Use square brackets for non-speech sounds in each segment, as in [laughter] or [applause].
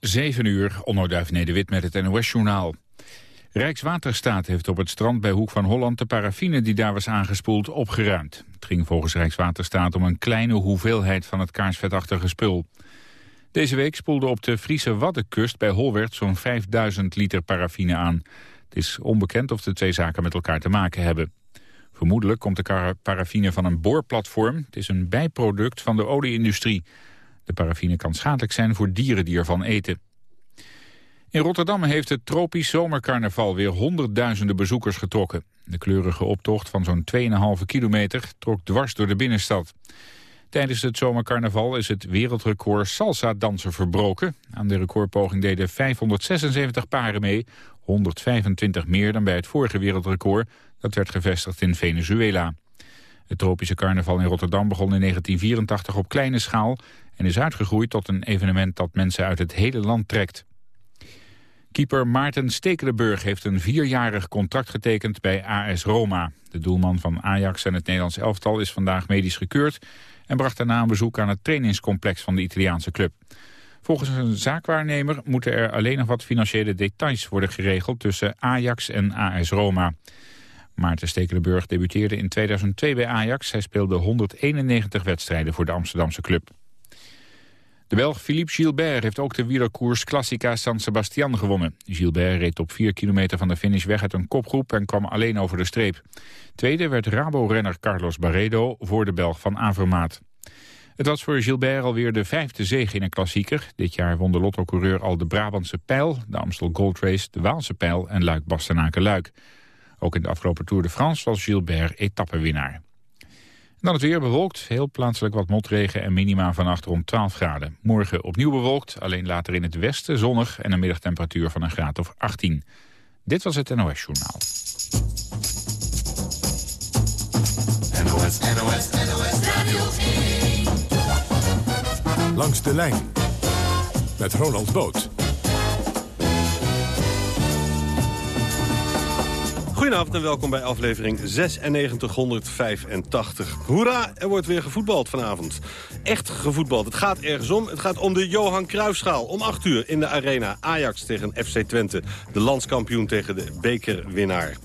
7 uur, onderduif Nederwit met het NOS-journaal. Rijkswaterstaat heeft op het strand bij Hoek van Holland de paraffine die daar was aangespoeld opgeruimd. Het ging volgens Rijkswaterstaat om een kleine hoeveelheid van het kaarsvetachtige spul. Deze week spoelde op de Friese Waddenkust bij Holwert zo'n 5000 liter paraffine aan. Het is onbekend of de twee zaken met elkaar te maken hebben. Vermoedelijk komt de paraffine van een boorplatform. Het is een bijproduct van de olieindustrie. De paraffine kan schadelijk zijn voor dieren die ervan eten. In Rotterdam heeft het tropisch zomercarnaval weer honderdduizenden bezoekers getrokken. De kleurige optocht van zo'n 2,5 kilometer trok dwars door de binnenstad. Tijdens het zomercarnaval is het wereldrecord salsa-dansen verbroken. Aan de recordpoging deden 576 paren mee, 125 meer dan bij het vorige wereldrecord. Dat werd gevestigd in Venezuela. Het tropische carnaval in Rotterdam begon in 1984 op kleine schaal... en is uitgegroeid tot een evenement dat mensen uit het hele land trekt. Keeper Maarten Stekelenburg heeft een vierjarig contract getekend bij AS Roma. De doelman van Ajax en het Nederlands elftal is vandaag medisch gekeurd... en bracht daarna een bezoek aan het trainingscomplex van de Italiaanse club. Volgens een zaakwaarnemer moeten er alleen nog wat financiële details worden geregeld... tussen Ajax en AS Roma. Maarten Stekelenburg debuteerde in 2002 bij Ajax. Hij speelde 191 wedstrijden voor de Amsterdamse club. De Belg Philippe Gilbert heeft ook de wielerkoers Classica San Sebastian gewonnen. Gilbert reed op 4 kilometer van de finish weg uit een kopgroep en kwam alleen over de streep. Tweede werd Rabo-renner Carlos Barredo voor de Belg van Avermaat. Het was voor Gilbert alweer de vijfde zege in een klassieker. Dit jaar won de lottocoureur al de Brabantse Pijl, de Amstel Gold Race, de Waalse Pijl en Luik-Bastenaken-Luik. Ook in de afgelopen Tour de France was Gilbert etappenwinnaar. Dan het weer bewolkt, heel plaatselijk wat motregen en minima vannacht rond 12 graden. Morgen opnieuw bewolkt, alleen later in het westen zonnig en een middagtemperatuur van een graad of 18. Dit was het NOS Journaal. NOS, NOS, NOS Radio 1. Langs de lijn met Ronald Boot. Goedenavond en welkom bij aflevering 9685. Hoera, er wordt weer gevoetbald vanavond. Echt gevoetbald. Het gaat ergens om. Het gaat om de Johan Cruijffschaal. Om 8 uur in de arena Ajax tegen FC Twente. De landskampioen tegen de bekerwinnaar.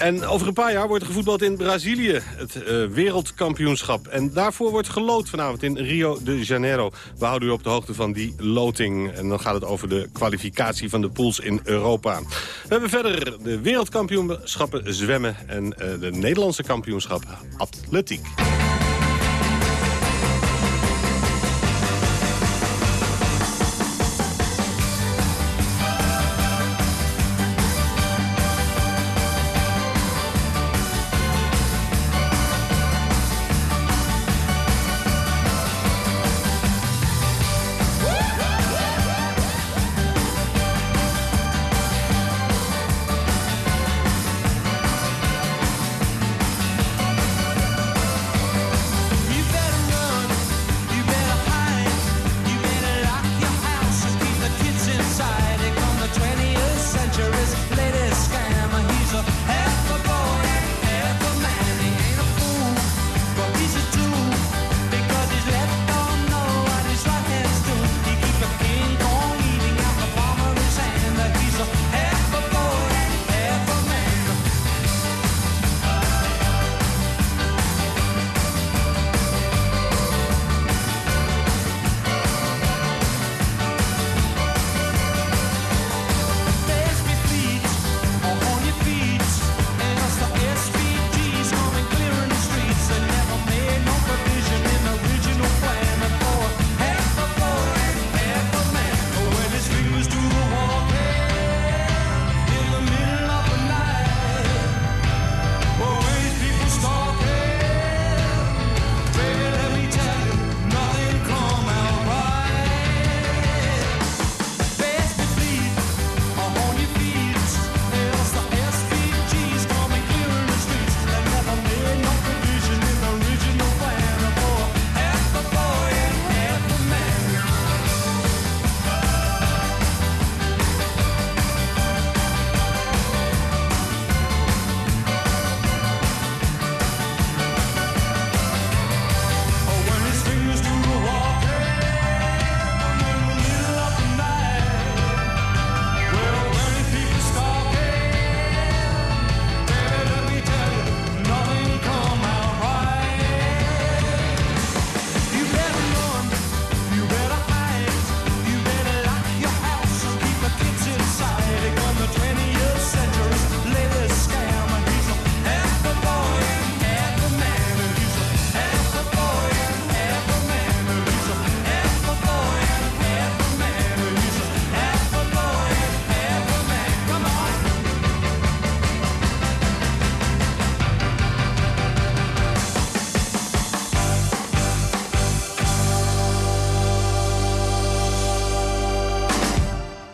En over een paar jaar wordt gevoetbald in Brazilië. Het uh, wereldkampioenschap. En daarvoor wordt gelood vanavond in Rio de Janeiro. We houden u op de hoogte van die loting. En dan gaat het over de kwalificatie van de pools in Europa. We hebben verder de wereldkampioenschappen zwemmen... en uh, de Nederlandse kampioenschap atletiek.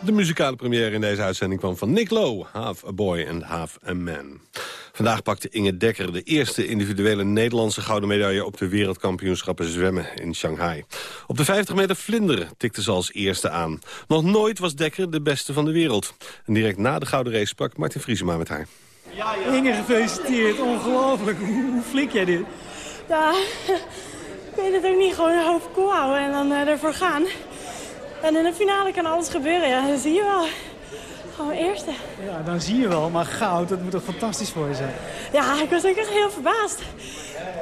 De muzikale première in deze uitzending kwam van Nick Lowe. Half a boy and half a man. Vandaag pakte Inge Dekker de eerste individuele Nederlandse gouden medaille... op de wereldkampioenschappen zwemmen in Shanghai. Op de 50 meter vlinderen tikte ze als eerste aan. Nog nooit was Dekker de beste van de wereld. En direct na de gouden race sprak Martin Vriesema met haar. Inge, gefeliciteerd. Ongelooflijk. Hoe, flik jij dit? Ja, [laughs] ik weet het ook niet. Gewoon een hoofd koel houden en dan eh, ervoor gaan. En in de finale kan alles gebeuren, ja. Dat zie je wel. Gewoon eerste. Ja, dan zie je wel. Maar goud, dat moet toch fantastisch voor je zijn? Ja, ik was ook echt heel verbaasd.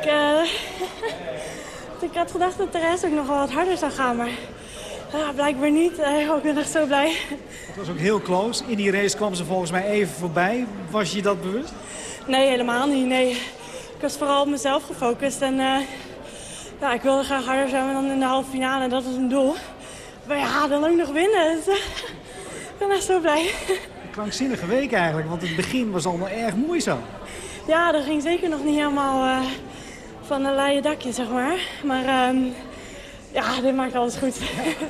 Ik, eh, [laughs] ik had gedacht dat de rest ook nog wel wat harder zou gaan, maar ja, blijkbaar niet. Eh, ik ben echt zo blij. Het was ook heel close. In die race kwam ze volgens mij even voorbij. Was je dat bewust? Nee, helemaal niet. Nee. Ik was vooral op mezelf gefocust. En eh, ja, ik wilde graag harder zijn dan in de halve finale. Dat was een doel. Maar ja, dan ook nog winnen. Dus, eh, ik ben echt zo blij. Een krankzinnige week eigenlijk, want het begin was allemaal erg moeizaam. Ja, dat ging zeker nog niet helemaal eh, van een leien dakje, zeg maar. Maar ehm, ja, dit maakt alles goed.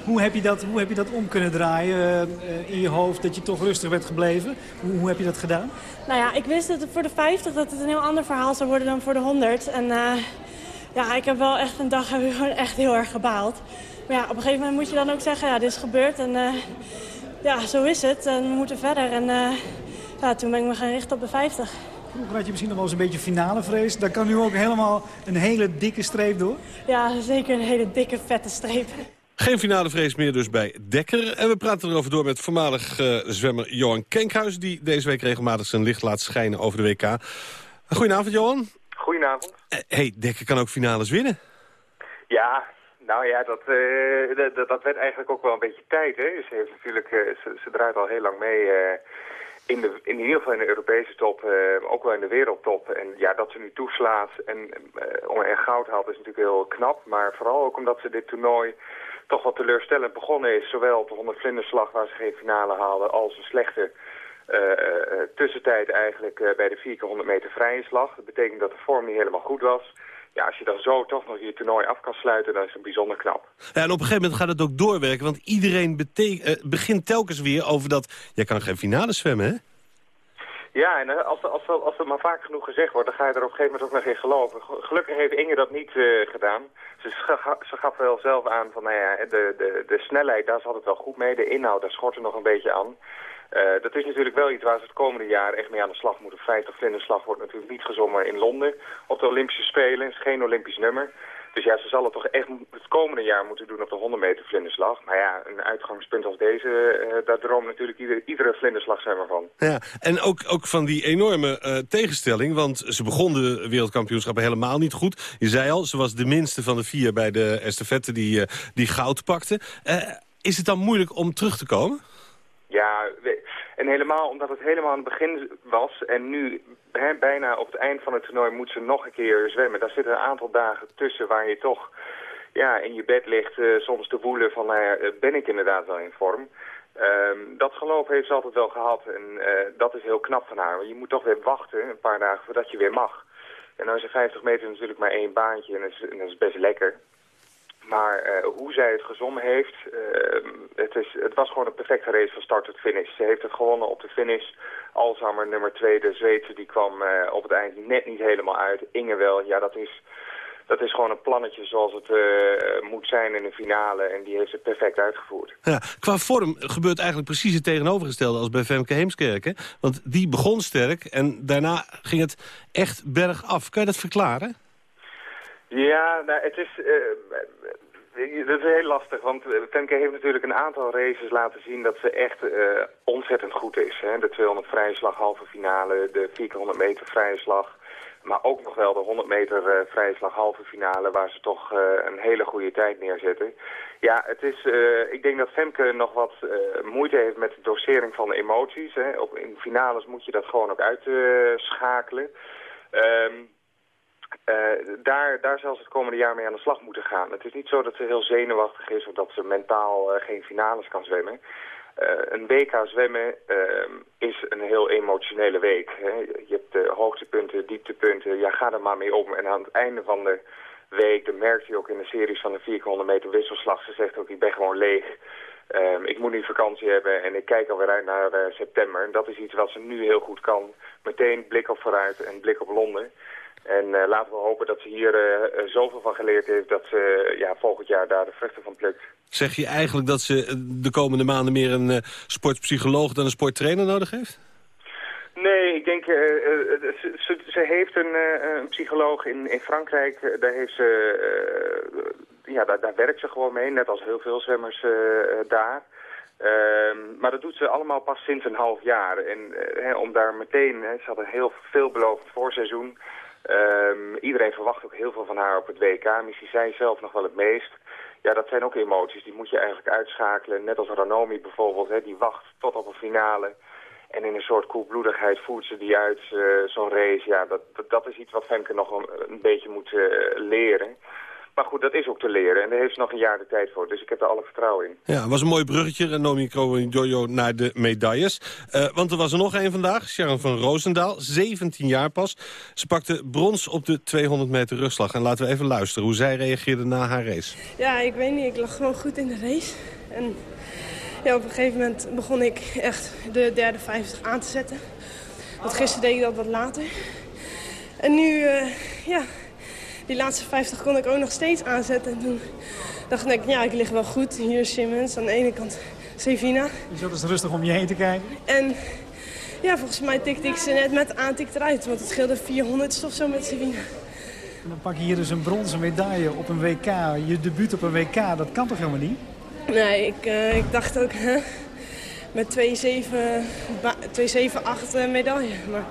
Hoe heb je dat, hoe heb je dat om kunnen draaien eh, in je hoofd, dat je toch rustig werd gebleven? Hoe, hoe heb je dat gedaan? Nou ja, ik wist dat het voor de 50 dat het een heel ander verhaal zou worden dan voor de 100. En ja, ik heb wel echt een dag heb ik gewoon echt heel erg gebaald. Maar ja, op een gegeven moment moet je dan ook zeggen, ja, dit is gebeurd. En eh, ja, zo is het. En we moeten verder. En eh, ja, toen ben ik me gaan richten op de 50. Vroeger had je misschien nog wel eens een beetje finale vrees. Daar kan nu ook helemaal een hele dikke streep door. Ja, zeker een hele dikke, vette streep. Geen finale vrees meer dus bij Dekker. En we praten erover door met voormalig eh, zwemmer Johan Kenkhuis... die deze week regelmatig zijn licht laat schijnen over de WK. Goedenavond, Johan. Goedenavond. Eh, hey, Dekker kan ook finales winnen. Ja, nou ja, dat, eh, dat- dat, dat werd eigenlijk ook wel een beetje tijd. Hè? Ze, heeft natuurlijk, eh, ze, draait al heel lang mee eh, in, de, in ieder geval in de Europese top, ook wel in de wereldtop. En ja, dat ze nu toeslaat en, en goud haalt is natuurlijk heel knap. Maar vooral ook omdat ze dit toernooi toch wat teleurstellend begonnen is. Zowel op de 100 vlinderslag waar ze geen finale haalden als een slechte... tussentijd eigenlijk bij de 4 keer 100 meter vrije slag. Dat betekent dat de vorm niet helemaal goed was. Ja, als je dan zo toch nog je toernooi af kan sluiten, dan is het bijzonder knap. Ja, en op een gegeven moment gaat het ook doorwerken... want iedereen eh, begint telkens weer over dat... jij kan geen finale zwemmen, hè? Ja, en eh, als, als, als, als het maar vaak genoeg gezegd wordt, dan ga je er op een gegeven moment ook nog in geloven. Ge- Gelukkig heeft Inge dat niet eh, gedaan. Ze, ze gaf wel zelf aan van, nou ja, de, de, de snelheid, daar zat het wel goed mee. De inhoud, daar schort er nog een beetje aan. Eh, dat is natuurlijk wel iets waar ze het komende jaar echt mee aan de slag moeten. 50 vlinderslag wordt natuurlijk niet gezongen in Londen op de Olympische Spelen. Het is geen Olympisch nummer. Dus ja, ze zal het toch echt het komende jaar moeten doen op de 100 meter vlinderslag. Maar ja, een uitgangspunt als deze, eh, daar droomt natuurlijk ieder, iedere vlinderslagzwemmer van. Ja, en ook, ook van die enorme eh, tegenstelling, want ze begon de wereldkampioenschappen helemaal niet goed. Je zei al, ze was de minste van de vier bij de estafette die, die goud pakte. Is het dan moeilijk om terug te komen? Ja, en helemaal omdat het helemaal aan het begin was en nu bijna op het eind van het toernooi moet ze nog een keer zwemmen. Daar zitten een aantal dagen tussen waar je toch ja, in je bed ligt eh, soms te woelen van nou eh, ben ik inderdaad wel in vorm. Ehm, dat geloof heeft ze altijd wel gehad en eh, dat is heel knap van haar. Want je moet toch weer wachten een paar dagen voordat je weer mag. En nou is een 50 meter natuurlijk maar één baantje en dat is, dat is best lekker. Maar eh, hoe zij het gezongen heeft, eh, het, is, het was gewoon een perfecte race van start tot finish. Ze heeft het gewonnen op de finish. Alzheimer nummer 2, de Zweedse, die kwam eh, op het eind net niet helemaal uit. Inge wel, ja dat is, dat is gewoon een plannetje zoals het eh, moet zijn in een finale. En die heeft het perfect uitgevoerd. Ja, qua vorm gebeurt eigenlijk precies het tegenovergestelde als bij Femke Heemskerk. Want die begon sterk en daarna ging het echt bergaf. Kan je dat verklaren? Ja, nou, het is, eh, dat is heel lastig, want eh, Femke heeft natuurlijk een aantal races laten zien dat ze echt eh, ontzettend goed is. Hè? De 200 vrije slag halve finale, de 400 meter vrije slag, maar ook nog wel de 100 meter eh, vrije slag halve finale waar ze toch een hele goede tijd neerzetten. Ja, het is, ik denk dat Femke nog wat moeite heeft met de dosering van de emoties. Hè? Op, in finales moet je dat gewoon ook uitschakelen. Ehm eh, daar, daar zal ze het komende jaar mee aan de slag moeten gaan. Het is niet zo dat ze heel zenuwachtig is of dat ze mentaal eh, geen finales kan zwemmen. Eh, een WK zwemmen is een heel emotionele week. Hè. Je hebt hoogtepunten, dieptepunten, ja, ga er maar mee om. En aan het einde van de week, dat merkt je ook in de series van de 400 meter wisselslag, ze zegt ook, ik ben gewoon leeg. Ehm, ik moet nu vakantie hebben en ik kijk alweer uit naar september. En dat is iets wat ze nu heel goed kan. Meteen blik op vooruit en blik op Londen. En eh, laten we hopen dat ze hier eh, zoveel van geleerd heeft... dat ze ja, volgend jaar daar de vruchten van plukt. Zeg je eigenlijk dat ze de komende maanden meer een eh, sportpsycholoog dan een sporttrainer nodig heeft? Nee, ik denk, ze, ze, ze heeft een, een psycholoog in, in Frankrijk. Daar, heeft ze, ja, daar, daar werkt ze gewoon mee, net als heel veel zwemmers daar. Ehm, maar dat doet ze allemaal pas sinds een half jaar. En om daar meteen, hè, ze had een heel veelbelovend voorseizoen. Ehm, iedereen verwacht ook heel veel van haar op het WK. Misschien zij zelf nog wel het meest. Ja, dat zijn ook emoties. Die moet je eigenlijk uitschakelen. Net als Ranomi bijvoorbeeld, hè, die wacht tot op een finale. En in een soort koelbloedigheid voert ze die uit, eh, zo'n race. Ja, dat, dat, is iets wat Femke nog een, een beetje moet eh, leren. Maar goed, dat is ook te leren. En daar heeft ze nog een jaar de tijd voor. Dus ik heb er alle vertrouwen in. Ja, het was een mooi bruggetje, Ranomi Kromowidjojo, naar de medailles. Eh, want er was er nog één vandaag, Sharon van Roosendaal, 17 jaar pas. Ze pakte brons op de 200 meter rugslag. En laten we even luisteren hoe zij reageerde na haar race. Ja, ik weet niet. Ik lag gewoon goed in de race. En ja, op een gegeven moment begon ik echt de derde 50 aan te zetten. Want gisteren deed ik dat wat later. En nu, eh, ja, die laatste 50 kon ik ook nog steeds aanzetten. En toen dacht ik, ja, ik lig wel goed. Hier Simmons, aan de ene kant Sevina. Je zat dus rustig om je heen te kijken. En ja, volgens mij tikte ik ze net met aantik eruit. Want het scheelde 400 of zo met Sevina. En dan pak je hier dus een bronzen medaille op een WK. Je debuut op een WK, dat kan toch helemaal niet? Nee, ik, eh, ik dacht ook hè, met 2-7-8 uh, medaille. Maar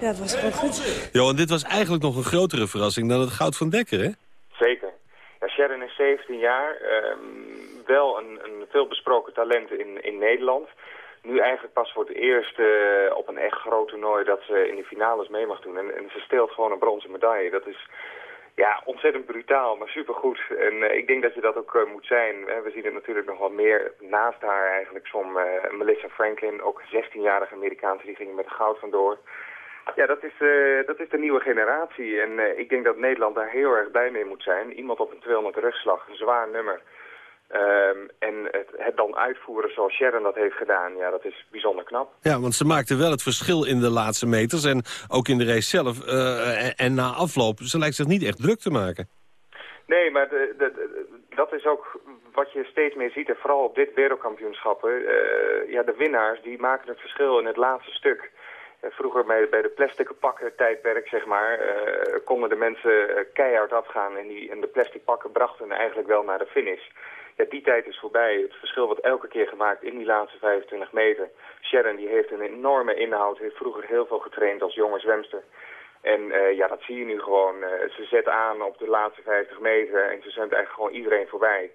ja, het was gewoon goed. Jo, en dit was eigenlijk nog een grotere verrassing dan het goud van Dekker, hè? Zeker. Ja, Sharon is 17 jaar. ehm, wel een, een veelbesproken talent in, in Nederland. Nu eigenlijk pas voor het eerst eh, op een echt groot toernooi dat ze in de finales mee mag doen. En, en ze steelt gewoon een bronzen medaille. Dat is ja, ontzettend brutaal, maar supergoed. En eh, ik denk dat je dat ook eh, moet zijn. Hè. We zien het natuurlijk nog wel meer naast haar eigenlijk. Som Melissa Franklin, ook 16-jarige Amerikaanse, die ging met goud vandoor. Ja, dat is, eh, dat is de nieuwe generatie. En eh, ik denk dat Nederland daar heel erg blij mee moet zijn. Iemand op een 200 rugslag, een zwaar nummer. Ehm, en het, het dan uitvoeren zoals Sharon dat heeft gedaan, ja, dat is bijzonder knap. Ja, want ze maakte wel het verschil in de laatste meters en ook in de race zelf. eh, en, en na afloop, ze lijkt zich niet echt druk te maken. Nee, maar de, de, de- dat is ook wat je steeds meer ziet. En vooral op dit wereldkampioenschappen. ja, de winnaars die maken het verschil in het laatste stuk. Eh, vroeger bij, de plastic pakken tijdperk, zeg maar, eh, konden de mensen eh, keihard afgaan. En, die, en de plastic pakken brachten eigenlijk wel naar de finish. Ja, die tijd is voorbij. Het verschil wordt elke keer gemaakt in die laatste 25 meter. Sharon die heeft een enorme inhoud, heeft vroeger heel veel getraind als jonge zwemster. En ja, dat zie je nu gewoon. Ze zet aan op de laatste 50 meter en ze zwemt eigenlijk gewoon iedereen voorbij.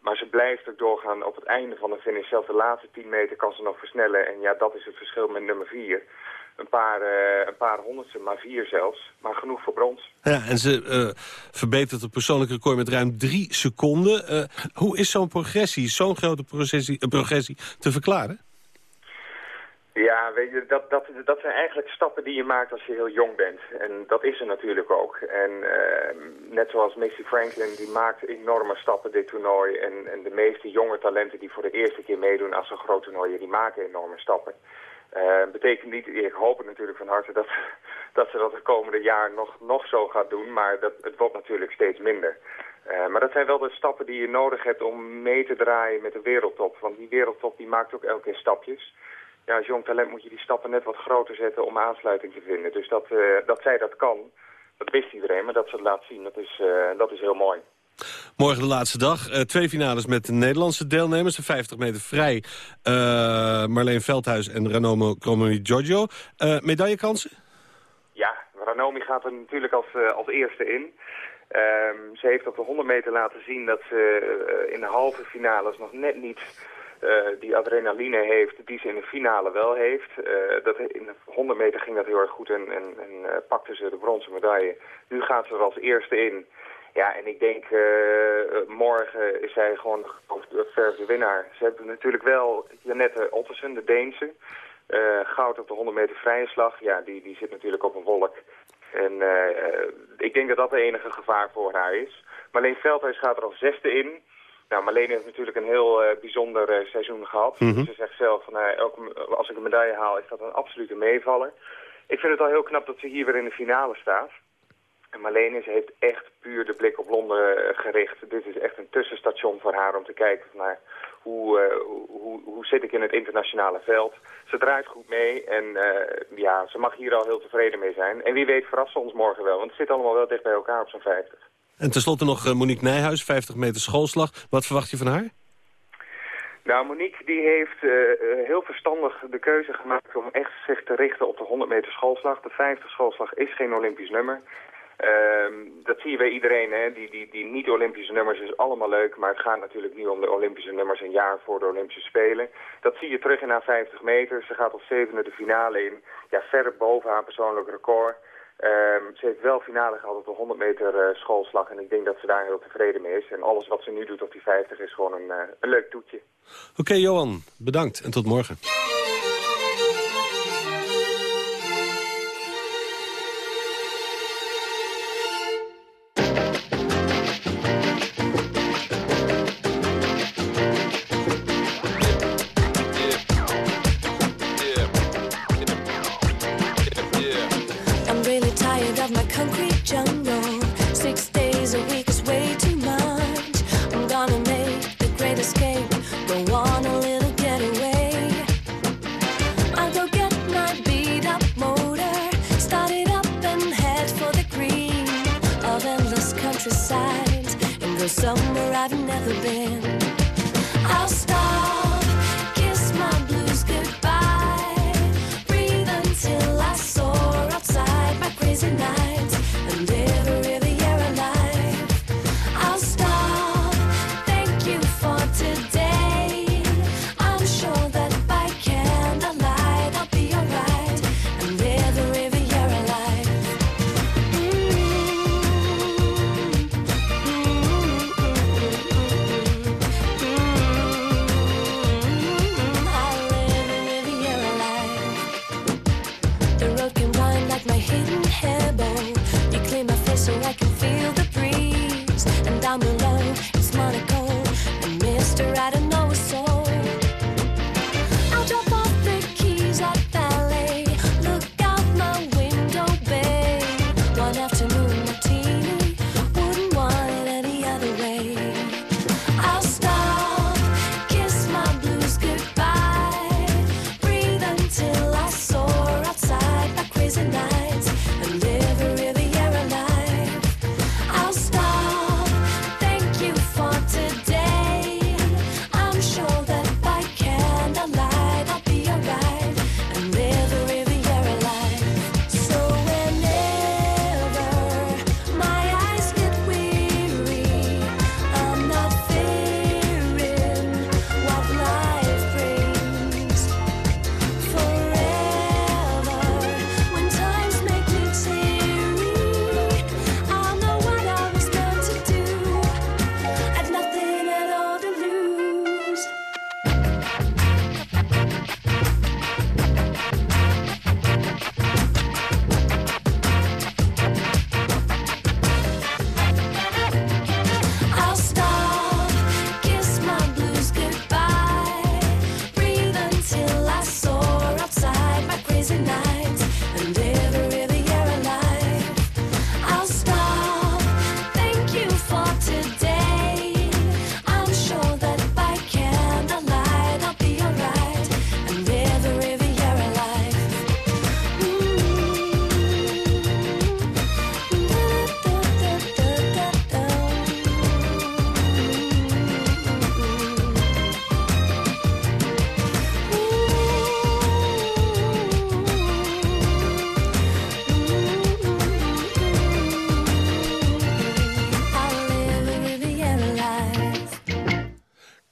Maar ze blijft ook doorgaan op het einde van de finish. Zelfs de laatste 10 meter kan ze nog versnellen. En ja, dat is het verschil met nummer 4. Een paar, eh, een paar honderdste, maar vier zelfs. Maar genoeg voor brons. Ja, en ze eh, verbetert het persoonlijk record met ruim drie seconden. Eh, hoe is zo'n progressie, zo'n grote progressie, progressie te verklaren? Ja, weet je, dat, dat, dat zijn eigenlijk stappen die je maakt als je heel jong bent. En dat is er natuurlijk ook. En eh, net zoals Missy Franklin, die maakt enorme stappen dit toernooi. En, en de meeste jonge talenten die voor de eerste keer meedoen aan zo'n groot toernooi, die maken enorme stappen. Eh, betekent niet, ik hoop het natuurlijk van harte dat, [laughs] dat ze dat het komende jaar nog, nog zo gaat doen. Maar dat, het wordt natuurlijk steeds minder. Eh, maar dat zijn wel de stappen die je nodig hebt om mee te draaien met de wereldtop. Want die wereldtop die maakt ook elke keer stapjes ja, als jong talent moet je die stappen net wat groter zetten om aansluiting te vinden. Dus dat, eh, dat zij dat kan, dat wist iedereen, maar dat ze het laat zien, dat is, dat is heel mooi. Morgen de laatste dag. Eh, twee finales met de Nederlandse deelnemers. De 50 meter vrij. eh, Marleen Veldhuis en Ranomo Kromowidjojo. Giorgio. Eh, medaillekansen? Ja, Ranomi gaat er natuurlijk als, als eerste in. Ehm, ze heeft op de 100 meter laten zien dat ze in de halve finales nog net niet die adrenaline heeft die ze in de finale wel heeft. Dat, in de 100 meter ging dat heel erg goed en, en, en pakte ze de bronzen medaille. Nu gaat ze er als eerste in. Ja, en ik denk eh, morgen is zij gewoon de verse winnaar. Ze hebben natuurlijk wel Janette Ottersen, de Deense. Eh, goud op de 100 meter vrije slag. Ja, die, die zit natuurlijk op een wolk. En eh, ik denk dat dat de enige gevaar voor haar is. Marleen Veldhuis gaat er als zesde in. Nou, Marlene heeft natuurlijk een heel eh, bijzonder eh, seizoen gehad. Mhm. Ze zegt zelf, van, eh, elke, als ik een medaille haal, is dat een absolute meevaller. Ik vind het al heel knap dat ze hier weer in de finale staat. En Marlene ze heeft echt puur de blik op Londen eh, gericht. Dit is echt een tussenstation voor haar om te kijken naar hoe, eh, hoe, hoe zit ik in het internationale veld. Ze draait goed mee en eh, ja, ze mag hier al heel tevreden mee zijn. En wie weet verrast ze ons morgen wel, want het zit allemaal wel dicht bij elkaar op zo'n 50. En tenslotte nog Monique Nijhuis, 50 meter schoolslag. Wat verwacht je van haar? Nou, Monique die heeft heel verstandig de keuze gemaakt om echt zich te richten op de 100 meter schoolslag. De 50 schoolslag is geen Olympisch nummer. Ehm, dat zie je bij iedereen, hè. Die, die, die niet-Olympische nummers is allemaal leuk, maar het gaat natuurlijk nu om de Olympische nummers een jaar voor de Olympische Spelen. Dat zie je terug in haar 50 meter. Ze gaat als zevende de finale in, ja, ver boven haar persoonlijk record. Ehm, ze heeft wel finale gehad op de 100 meter eh, schoolslag en ik denk dat ze daar heel tevreden mee is. En alles wat ze nu doet op die 50 is gewoon een, eh, een leuk toetje. Oké, Johan, bedankt en tot morgen.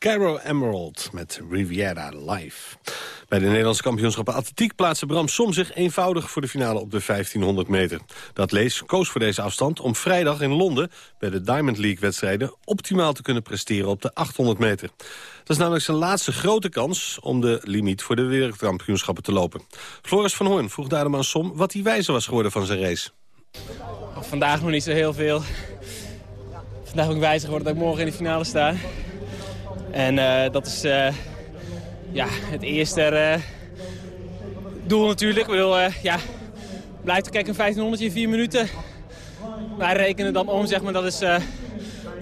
Caro Emerald met Riviera Live. Bij de Nederlandse kampioenschappen atletiek plaatste Bram Som zich eenvoudig voor de finale op de 1500 meter. Dat lees koos voor deze afstand om vrijdag in Londen bij de Diamond League wedstrijden optimaal te kunnen presteren op de 800 meter. Dat is namelijk zijn laatste grote kans om de limiet voor de wereldkampioenschappen te lopen. Floris van Hoorn vroeg daarom aan Som wat hij wijzer was geworden van zijn race. Vandaag nog niet zo heel veel. Vandaag ben ik wijzer geworden dat ik morgen in de finale sta. En eh, dat is eh, ja, het eerste eh, doel natuurlijk. Ik bedoel, ja, blijft kijken een 1500 in 4 minuten. Wij rekenen dan om, zeg maar, dat is eh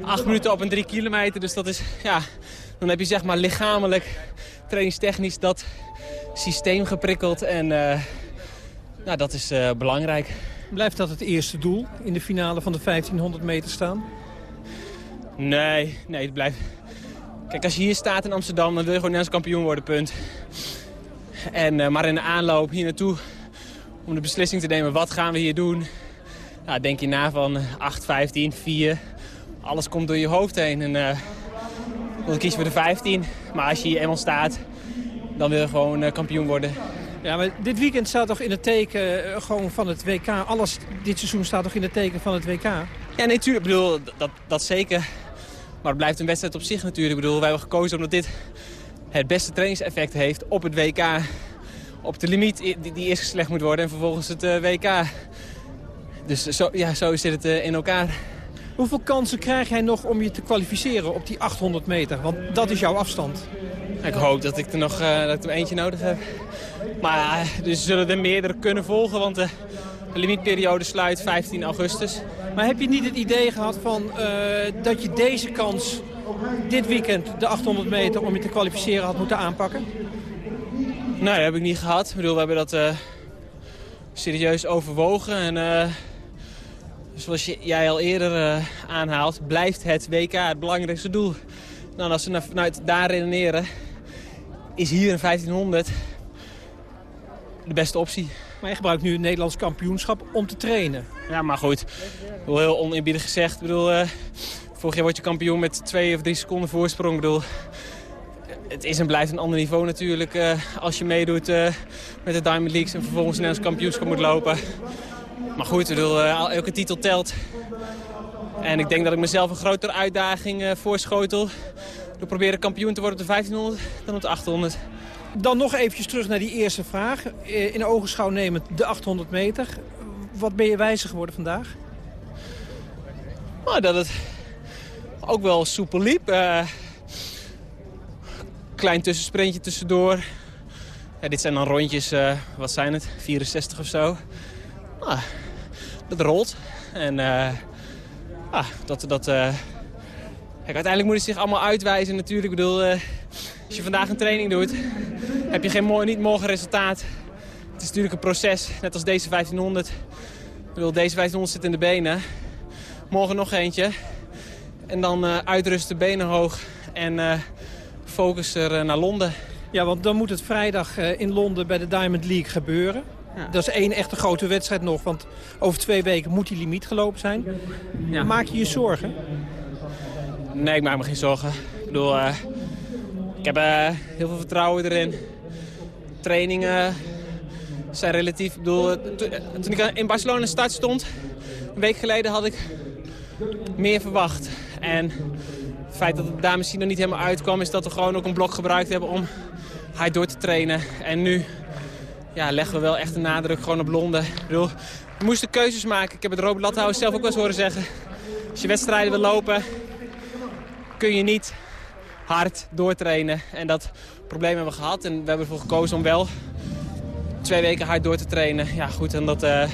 8 minuten op een 3 kilometer. Dus dat is, ja, dan heb je zeg maar lichamelijk, trainingstechnisch dat systeem geprikkeld. En nou, dat is belangrijk. Blijft dat het eerste doel in de finale van de 1500 meter staan? Nee, nee, het blijft... Kijk, als je hier staat in Amsterdam, dan wil je gewoon Nederlands kampioen worden, punt. En, eh, maar in de aanloop hier naartoe, om de beslissing te nemen, wat gaan we hier doen? Nou, denk je na van 8, 15, 4. Alles komt door je hoofd heen. En eh dan kies je voor de 15. Maar als je hier eenmaal staat, dan wil je gewoon eh, kampioen worden. Ja, maar dit weekend staat toch in het teken gewoon van het WK. Alles dit seizoen staat toch in het teken van het WK? Ja, nee, tuurlijk. Ik bedoel, dat, dat zeker. Maar het blijft een wedstrijd op zich natuurlijk. Ik bedoel, wij hebben gekozen omdat dit het beste trainingseffect heeft op het WK. Op de limiet die, die eerst geslecht moet worden en vervolgens het eh, WK. Dus zo, ja, zo zit het eh, in elkaar. Hoeveel kansen krijg jij nog om je te kwalificeren op die 800 meter? Want dat is jouw afstand. Ik hoop dat ik er nog eh, dat ik er eentje nodig heb. Maar dus zullen er meerdere kunnen volgen, want de limietperiode sluit 15 augustus. Maar heb je niet het idee gehad van, eh, dat je deze kans dit weekend, de 800 meter, om je te kwalificeren had moeten aanpakken? Nee, dat heb ik niet gehad. Ik bedoel, we hebben dat eh, serieus overwogen. En eh, zoals jij al eerder aanhaalt, blijft het WK het belangrijkste doel. Nou, als we vanuit daar redeneren, is hier een 1500 de beste optie. Maar je gebruikt nu het Nederlands kampioenschap om te trainen. Ja, maar goed. Heel oneerbiedig gezegd. Ik bedoel, eh, vorig jaar word je kampioen met twee of drie seconden voorsprong. Ik bedoel, het is en blijft een ander niveau natuurlijk eh, als je meedoet eh, met de Diamond Leagues en vervolgens Nederlands kampioenschap moet lopen. Maar goed, ik bedoel, elke titel telt. En ik denk dat ik mezelf een grotere uitdaging voorschotel. Door proberen kampioen te worden op de 1500 dan op de 800. Dan nog eventjes terug naar die eerste vraag. Eh, In ogenschouw nemend de 800 meter. Wat ben je wijzer geworden vandaag? Maar dat het ook wel soepel liep. Eh, klein tussensprintje tussendoor. Ja, dit zijn dan rondjes, eh, wat zijn het, 64 of zo. Ah, dat rolt. En ah, dat... dat uiteindelijk moet het zich allemaal uitwijzen natuurlijk. Ik bedoel, als je vandaag een training doet, heb je geen niet morgen resultaat. Het is natuurlijk een proces, net als deze 1500. Ik bedoel, deze 1500 zit in de benen. Morgen nog eentje. En dan eh, uitrusten, benen hoog en eh, focus er eh, naar Londen. Ja, want dan moet het vrijdag in Londen bij de Diamond League gebeuren. Ja. Dat is één echte grote wedstrijd nog, want over twee weken moet die limiet gelopen zijn. Ja. Maak je je zorgen? Nee, ik maak me geen zorgen. Ik bedoel, ik heb eh, heel veel vertrouwen erin. Trainingen zijn relatief... Ik bedoel, eh, eh, toen ik in Barcelona start stond, een week geleden had ik meer verwacht. En het feit dat het daar misschien nog niet helemaal uitkwam... is dat we gewoon ook een blok gebruikt hebben om hard door te trainen. En nu ja, leggen we wel echt de nadruk gewoon op Londen. Ik bedoel, we moesten keuzes maken. Ik heb het Robert Lathouwer zelf ook wel eens horen zeggen. Als je wedstrijden wil lopen, kun je niet hard doortrainen. En dat probleem hebben we gehad. En we hebben ervoor gekozen om wel twee weken hard door te trainen. Ja, goed. En dat, eh,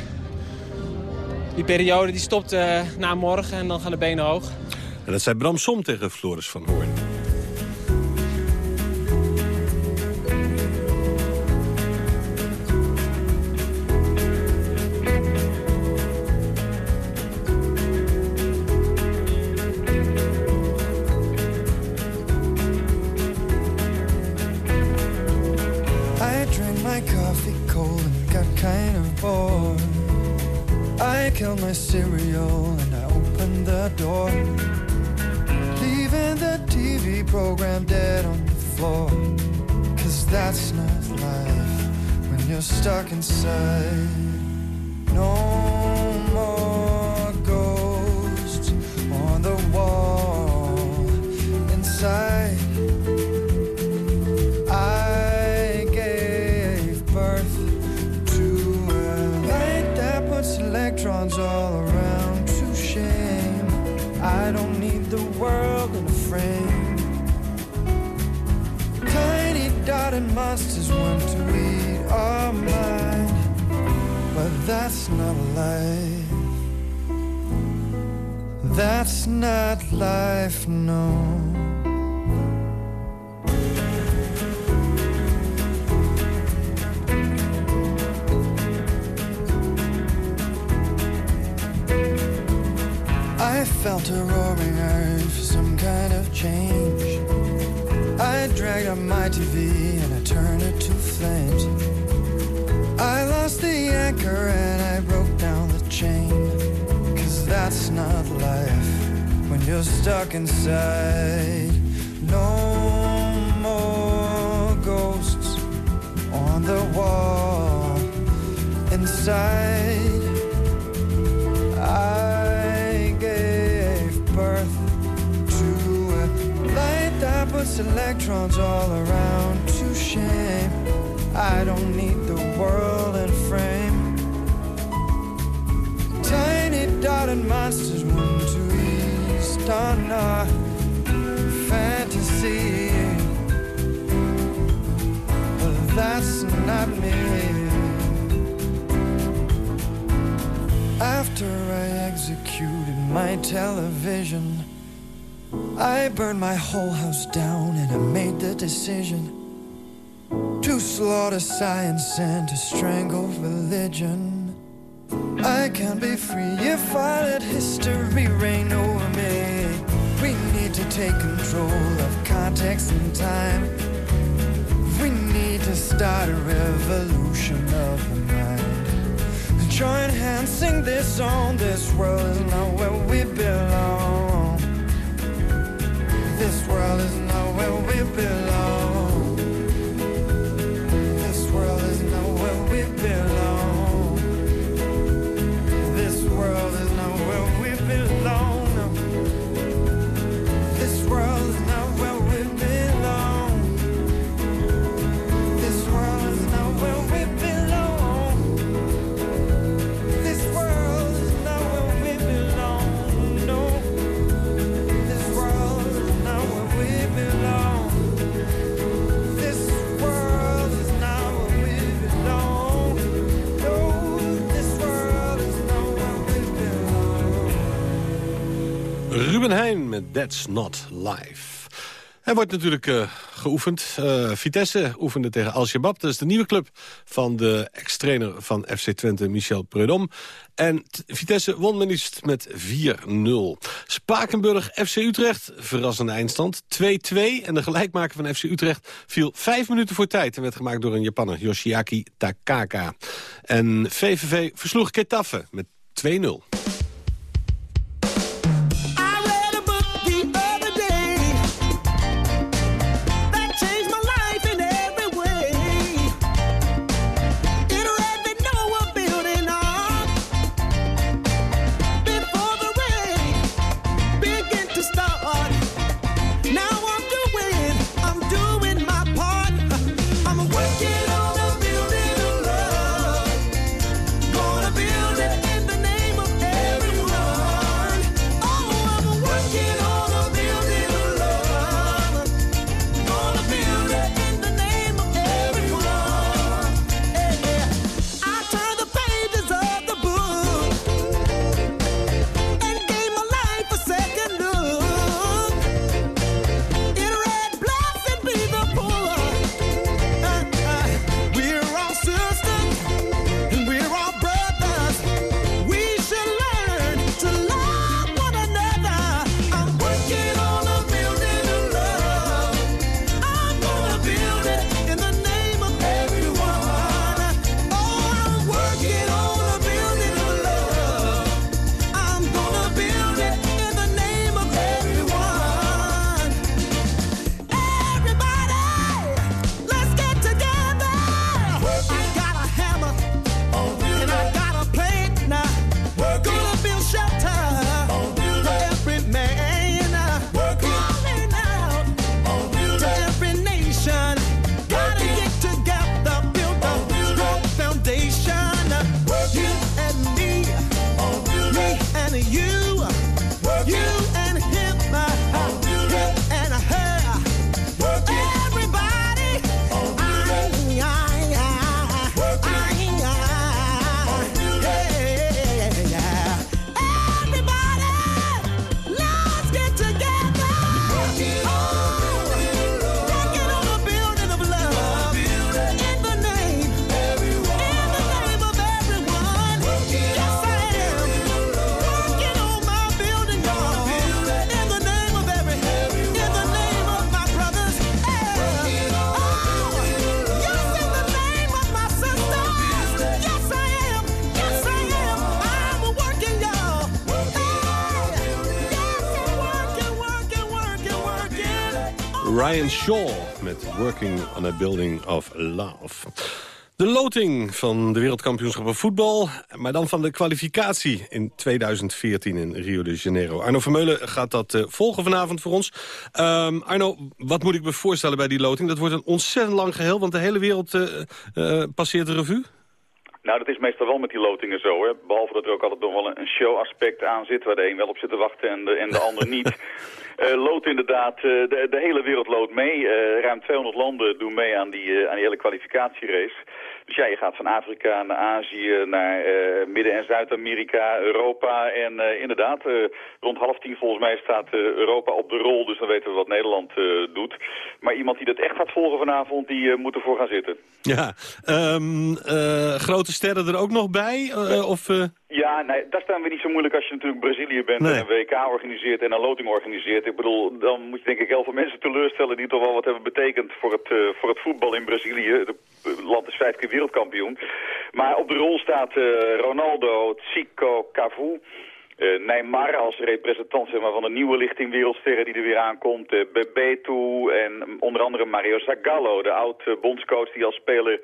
die periode die stopt eh, na morgen en dan gaan de benen hoog. En dat zei Bram Som tegen Floris van Hoorn. Inside. Life, no. I felt a roaring urge for some kind of change. I dragged up my TV and I turned it to flames. I lost the anchor and I broke down the chain. Cause that's not life you're stuck inside. No more ghosts on the wall inside. I gave birth to a light that puts electrons all around to shame. I don't need the world in frame. Tiny dotted monsters on our fantasy. But that's not me. After I executed my television, I burned my whole house down and I made the decision to slaughter science and to strangle religion. I can't be free if I let history reign over me. Need to take control of context and time. We need to start a revolution of the mind. Join hands, sing this song. This world is not where we belong. This world is not where we belong. That's Not Life. Hij wordt natuurlijk eh, geoefend. Eh, Vitesse oefende tegen Al-Shabaab. Dat is de nieuwe club van de ex-trainer van FC Twente, Michel Prudhomme. En Vitesse won men liefst met 4-0. Spakenburg, FC Utrecht, verrassende eindstand. 2-2 en de gelijkmaker van FC Utrecht viel vijf minuten voor tijd... en werd gemaakt door een Japanner, Yoshiaki Takaka. En VVV versloeg Ketaffe met 2-0. Met Working on a Building of Love. De loting van de wereldkampioenschappen voetbal, maar dan van de kwalificatie in 2014 in Rio de Janeiro. Arno Vermeulen gaat dat eh, volgen vanavond voor ons. Ehm, Arno, wat moet ik me voorstellen bij die loting? Dat wordt een ontzettend lang geheel, want de hele wereld eh, eh, passeert de revue. Nou, dat is meestal wel met die lotingen zo, hè. Behalve dat er ook altijd nog wel een show-aspect aan zit... waar de een wel op zit te wachten en de, en de ander niet. [laughs] Lood inderdaad, eh, de, de hele wereld loodt mee. Eh, ruim 200 landen doen mee aan die, aan die hele kwalificatierace. Dus ja, je gaat van Afrika naar Azië, naar eh, Midden- en Zuid-Amerika, Europa. En eh, inderdaad, eh, rond half tien volgens mij staat Europa op de rol. Dus dan weten we wat Nederland doet. Maar iemand die dat echt gaat volgen vanavond, die moet ervoor gaan zitten. Ja, Ehm, eh, grote sterren er ook nog bij? Of, Ja, nee, daar staan we niet zo moeilijk als je natuurlijk Brazilië bent Nee. en een WK organiseert en een loting organiseert. Ik bedoel, dan moet je denk ik heel veel mensen teleurstellen die toch wel wat hebben betekend voor het, eh, voor het voetbal in Brazilië. Het land is vijf keer wereldkampioen. Maar op de rol staat eh, Ronaldo, Zico, Cavu. eh, Neymar als representant zeg maar, van de nieuwe lichting wereldsterren die er weer aankomt. eh, Bebeto en onder andere Mario Zagallo, de oud-bondscoach die als speler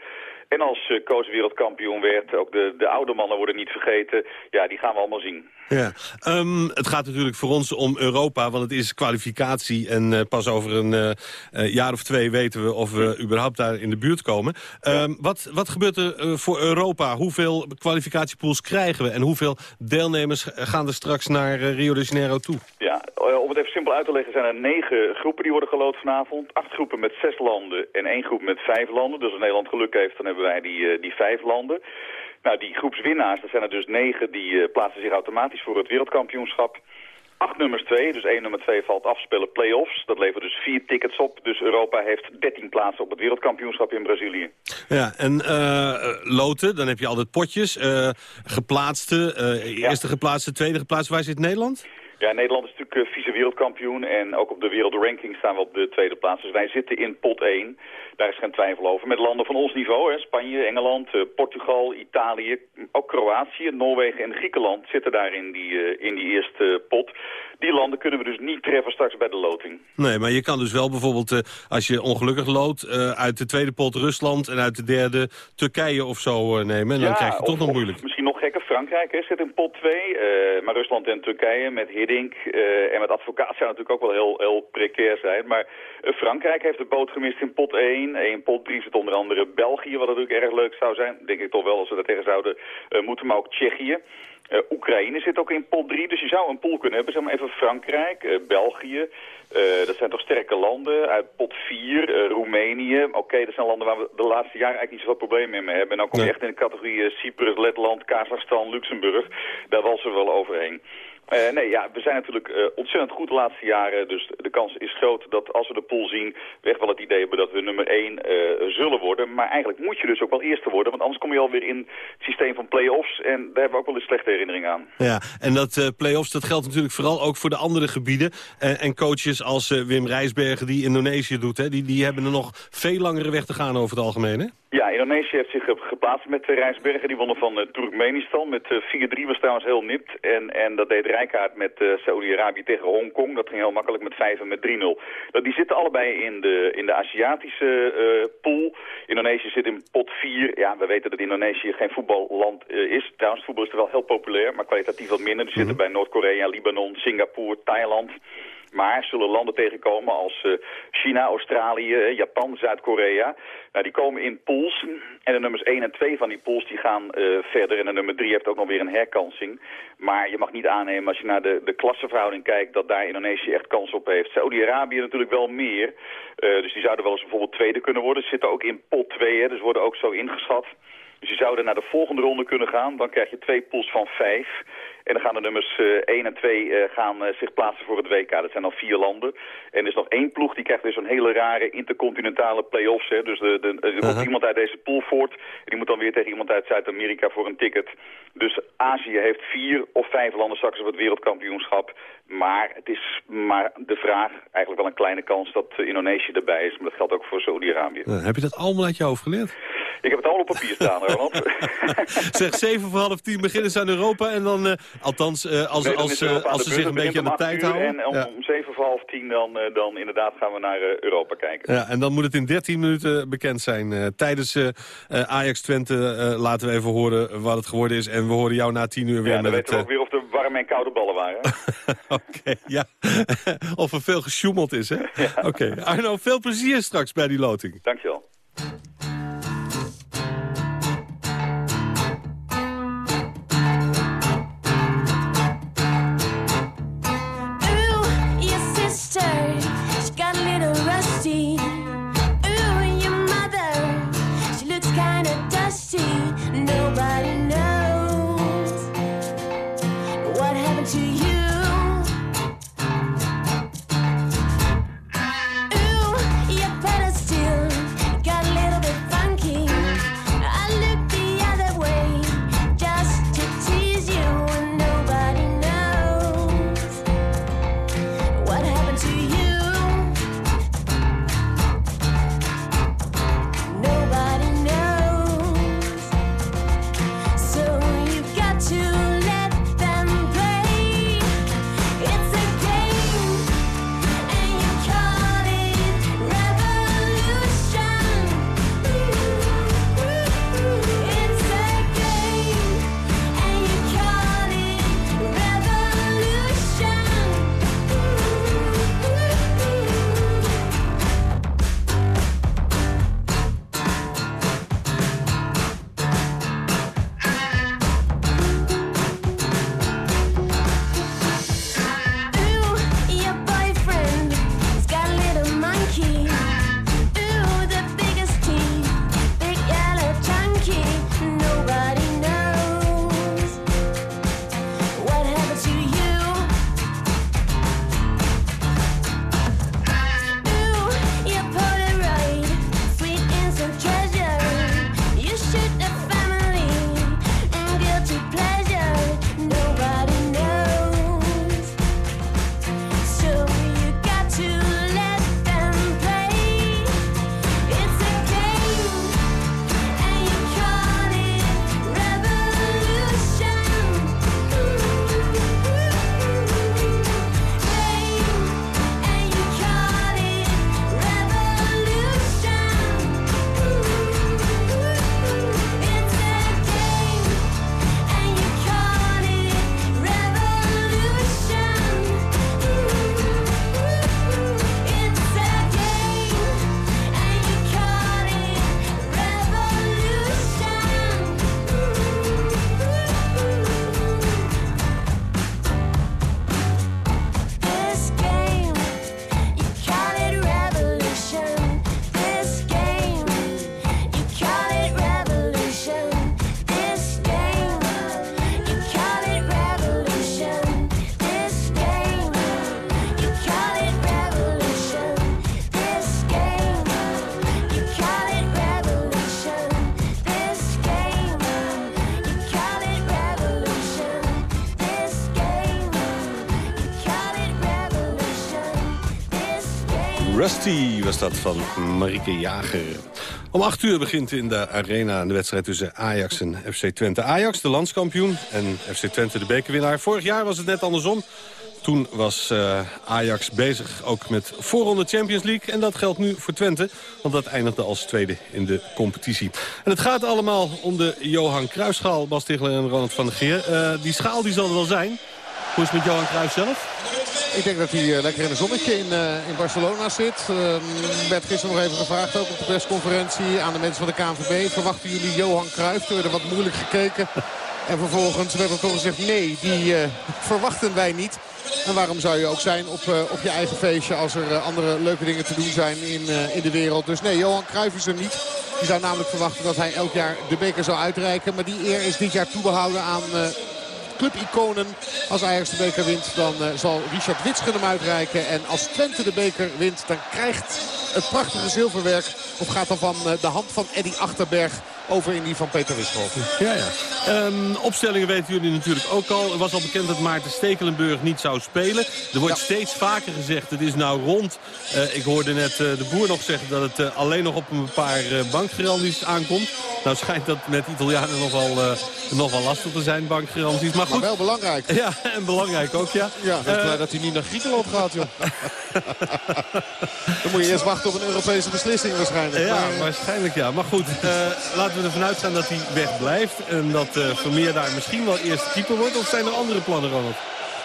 en als coach wereldkampioen werd. Ook de, de oude mannen worden niet vergeten. Ja, die gaan we allemaal zien. Ja, Ehm, het gaat natuurlijk voor ons om Europa, want het is kwalificatie... en eh, pas over een eh, jaar of twee weten we of we überhaupt daar in de buurt komen. Ehm, wat, wat gebeurt er voor Europa? Hoeveel kwalificatiepools krijgen we? En hoeveel deelnemers gaan er straks naar Rio de Janeiro toe? Ja, om het even simpel uit te leggen zijn er negen groepen die worden gelood vanavond. Acht groepen met zes landen en één groep met vijf landen. Dus als Nederland geluk heeft, dan hebben wij die, eh, die vijf landen. Nou, die groepswinnaars, dat zijn er dus negen, die eh, plaatsen zich automatisch voor het wereldkampioenschap. Acht nummers twee, dus één nummer twee valt af, spelen play-offs. Dat levert dus vier tickets op. Dus Europa heeft 13 plaatsen op het wereldkampioenschap in Brazilië. Ja, en eh, loten, dan heb je altijd potjes. geplaatste, eerste geplaatste, tweede geplaatste. Waar zit Nederland? Ja, Nederland is natuurlijk eh, vice-wereldkampioen en ook op de wereldranking staan we op de tweede plaats. Dus wij zitten in pot 1, daar is geen twijfel over. Met landen van ons niveau, hè, Spanje, Engeland, eh, Portugal, Italië, ook Kroatië, Noorwegen en Griekenland zitten daar in die, eh, in die eerste pot. Die landen kunnen we dus niet treffen straks bij de loting. Nee, maar je kan dus wel bijvoorbeeld, eh, als je ongelukkig loodt... uit de tweede pot Rusland en uit de derde Turkije of zo nemen. En dan krijg je het toch nog moeilijk. Misschien nog gekker, Frankrijk hè, zit in pot 2. eh, maar Rusland en Turkije met Hiddink en met advocaat zou natuurlijk ook wel heel, heel precair zijn. Maar Frankrijk heeft de boot gemist in pot 1. In pot 3 zit onder andere België, wat natuurlijk erg leuk zou zijn. Denk ik toch wel als we daar tegen zouden eh, moeten, maar ook Tsjechië. Eh, Oekraïne zit ook in pot 3, dus je zou een pool kunnen hebben. Zeg maar even Frankrijk, eh, België, dat zijn toch sterke landen. Uit pot 4, eh, Roemenië. Oké, dat zijn landen waar we de laatste jaren eigenlijk niet zoveel problemen mee hebben. En dan kom je echt in de categorie Cyprus, Letland, Kazachstan, Luxemburg. Daar walsen we wel overheen. Eh, nee, ja, we zijn natuurlijk eh, ontzettend goed de laatste jaren. Dus de kans is groot dat als we de pool zien... we echt wel het idee hebben dat we nummer 1 zullen worden. Maar eigenlijk moet je dus ook wel eerste worden. Want anders kom je alweer in het systeem van play-offs. En daar hebben we ook wel een slechte herinnering aan. Ja, en dat eh play-offs, dat geldt natuurlijk vooral ook voor de andere gebieden. Eh, en coaches als eh, Wim Rijsbergen, die Indonesië doet... Hè, die, die hebben er nog veel langere weg te gaan over het algemeen, hè? Ja, Indonesië heeft zich eh, geplaatst met Rijsbergen. Die wonnen van Turkmenistan met uh, 4-3 was trouwens heel nipt. En, en dat deed Rijkaard met uh, Saudi-Arabië tegen Hongkong. Dat ging heel makkelijk met 5 en met 3-0. Die zitten allebei in de, in de Aziatische uh, pool. Indonesië zit in pot 4. Ja, we weten dat Indonesië geen voetballand uh, is. Trouwens, voetbal is er wel heel populair, maar kwalitatief wat minder. Die zitten bij Noord-Korea, Libanon, Singapore, Thailand... Maar zullen landen tegenkomen als uh, China, Australië, Japan, Zuid-Korea. Nou, die komen in pools. En de nummers 1 en 2 van die pools die gaan uh, verder. En de nummer 3 heeft ook nog weer een herkansing. Maar je mag niet aannemen als je naar de, de klassenverhouding kijkt... dat daar Indonesië echt kans op heeft. Saudi-Arabië natuurlijk wel meer. Dus die zouden wel eens bijvoorbeeld tweede kunnen worden. Ze zitten ook in pot 2, hè, dus worden ook zo ingeschat. Dus je zou er naar de volgende ronde kunnen gaan. Dan krijg je twee pools van vijf. En dan gaan de nummers uh, 1 en 2 uh, gaan uh, zich plaatsen voor het WK. Dat zijn dan vier landen. En er is nog één ploeg die krijgt dus een hele rare intercontinentale play-offs. Hè. Dus de, de, er komt uh -huh. iemand uit deze pool voort. En die moet dan weer tegen iemand uit Zuid-Amerika voor een ticket. Dus Azië heeft vier of vijf landen straks op het wereldkampioenschap. Maar het is maar de vraag, eigenlijk wel een kleine kans dat Indonesië erbij is. Maar dat geldt ook voor Saudi-Arabië. heb je dat allemaal uit je hoofd geleerd? Ik heb het allemaal op papier staan, [laughs] Ronald. Zeg, zeven voor half tien beginnen ze aan Europa. En dan, eh, althans, eh, als, Nee, als, eh, als ze zich een beetje aan de tijd houden. En om, om zeven voor half tien dan, eh, dan inderdaad gaan we naar eh, Europa kijken. Ja, en dan moet het in 13 minuten bekend zijn. Eh, tijdens eh, eh, Ajax Twente eh, laten we even horen wat het geworden is. En we horen jou na 10 uur weer Ja, met het... warme en koude ballen waren. [laughs] Oké, ja. [laughs] of er veel gesjoemeld is, hè? Oké, Arno, veel plezier straks bij die loting. Dankjewel. Was van Marike Jager. Om 8 uur begint in de arena de wedstrijd tussen Ajax en FC Twente. Ajax, de landskampioen, en FC Twente, de bekerwinnaar. Vorig jaar was het net andersom. Toen was eh, Ajax bezig ook met voorronde Champions League. En dat geldt nu voor Twente, want dat eindigde als tweede in de competitie. En het gaat allemaal om de Johan Cruijffschaal, Bas en Ronald van der Geer. Eh, die schaal die zal er wel zijn. Hoe is het met Johan Cruijff zelf? Ik denk dat hij eh, lekker in een zonnetje in, eh, in Barcelona zit. Er werd gisteren nog even gevraagd ook op de persconferentie aan de mensen van de KNVB. Verwachten jullie Johan Cruijff? Toen werd er wat moeilijk gekeken. En vervolgens werd er toch gezegd nee, die eh, verwachten wij niet. En waarom zou je ook zijn op, op je eigen feestje als er andere leuke dingen te doen zijn in, in de wereld. Dus nee, Johan Cruijff is er niet. Je zou namelijk verwachten dat hij elk jaar de beker zou uitreiken. Maar die eer is dit jaar toebehouden aan clubiconen. Als Ajax de beker wint, dan eh, zal Richard Witsche hem uitreiken. En als Twente de beker wint, dan krijgt het prachtige zilverwerk... of gaat dan van eh, de hand van Eddy Achterberg over in die van Peter Wisselhoff. Ja, ja. Ehm, opstellingen weten jullie natuurlijk ook al. Er was al bekend dat Maarten Stekelenburg niet zou spelen. Er wordt steeds vaker gezegd, het is nou rond. Eh, ik hoorde net de boer nog zeggen dat het alleen nog op een paar bankgaranties aankomt. Nou schijnt dat met Italianen nog wel, eh, nog wel lastig te zijn, bankgaranties. Maar goed. Maar wel belangrijk. Ja, [laughs] en belangrijk ook, ja. Ja, ik ben blij dat hij niet naar Griekenland gaat, joh. [laughs] Dan moet je eerst wachten op een Europese beslissing waarschijnlijk. Ja, Maar, waarschijnlijk ja. Maar goed, eh, laten we ervan uitgaan dat hij wegblijft. En dat eh, Vermeer daar misschien wel eerst keeper wordt. Of zijn er andere plannen, Ronald?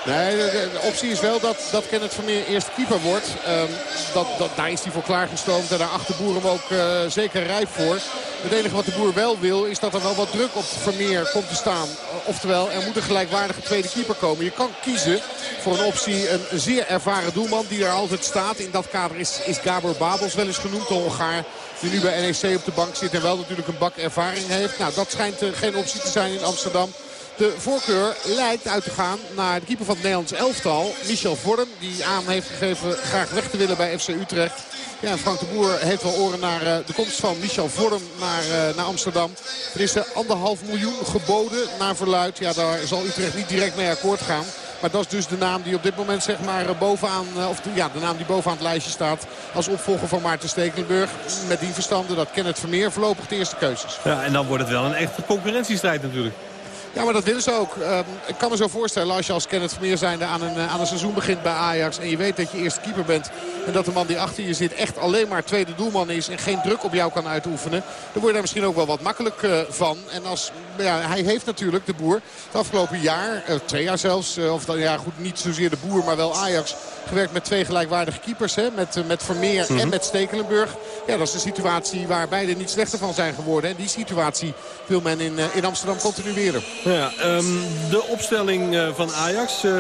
Nee, de, optie is wel dat, dat Kenneth Vermeer eerst keeper wordt. Ehm, dat, dat, daar is hij voor klaargestoomd. En daar achter Boer hem ook eh, zeker rijp voor. Het enige wat de Boer wel wil is dat er wel wat druk op Vermeer komt te staan. Oftewel, er moet een gelijkwaardige tweede keeper komen. Je kan kiezen voor een optie, een, een zeer ervaren doelman die er altijd staat. In dat kader is, is Gabor Babels wel eens genoemd, de Hongaar. Die nu bij NEC op de bank zit en wel natuurlijk een bak ervaring heeft. Nou, dat schijnt eh, geen optie te zijn in Amsterdam. De voorkeur lijkt uit te gaan naar de keeper van het Nederlands elftal. Michel Vorm, die aan heeft gegeven graag weg te willen bij FC Utrecht. Ja, Frank de Boer heeft wel oren naar eh, de komst van Michel Vorm naar, eh, naar Amsterdam. Er is er anderhalf miljoen geboden naar verluid. Ja, daar zal Utrecht niet direct mee akkoord gaan. Maar dat is dus de naam die op dit moment zeg maar eh, bovenaan, eh, of de, ja, de naam die bovenaan het lijstje staat. Als opvolger van Maarten Stekelenburg. Met die verstande dat Kenneth Vermeer voorlopig de eerste keuze is. Ja, en dan wordt het wel een echte concurrentiestrijd natuurlijk. Ja, maar dat willen ze ook. Ehm, ik kan me zo voorstellen als je als Kenneth Vermeer zijnde aan een, eh, aan een seizoen begint bij Ajax. En je weet dat je eerste keeper bent. En dat de man die achter je zit echt alleen maar tweede doelman is. En geen druk op jou kan uitoefenen. Dan word je daar misschien ook wel wat makkelijk eh, van. En als, ja, hij heeft natuurlijk de boer het afgelopen jaar, eh, twee jaar zelfs. of dan, ja goed, niet zozeer de boer, maar wel Ajax. Gewerkt met twee gelijkwaardige keepers. Hè, met, met Vermeer Mhm. en met Stekelenburg. Ja, dat is een situatie waar beide niet slechter van zijn geworden. En die situatie wil men in, in Amsterdam continueren. Ja, ehm, de opstelling eh, van Ajax. eh,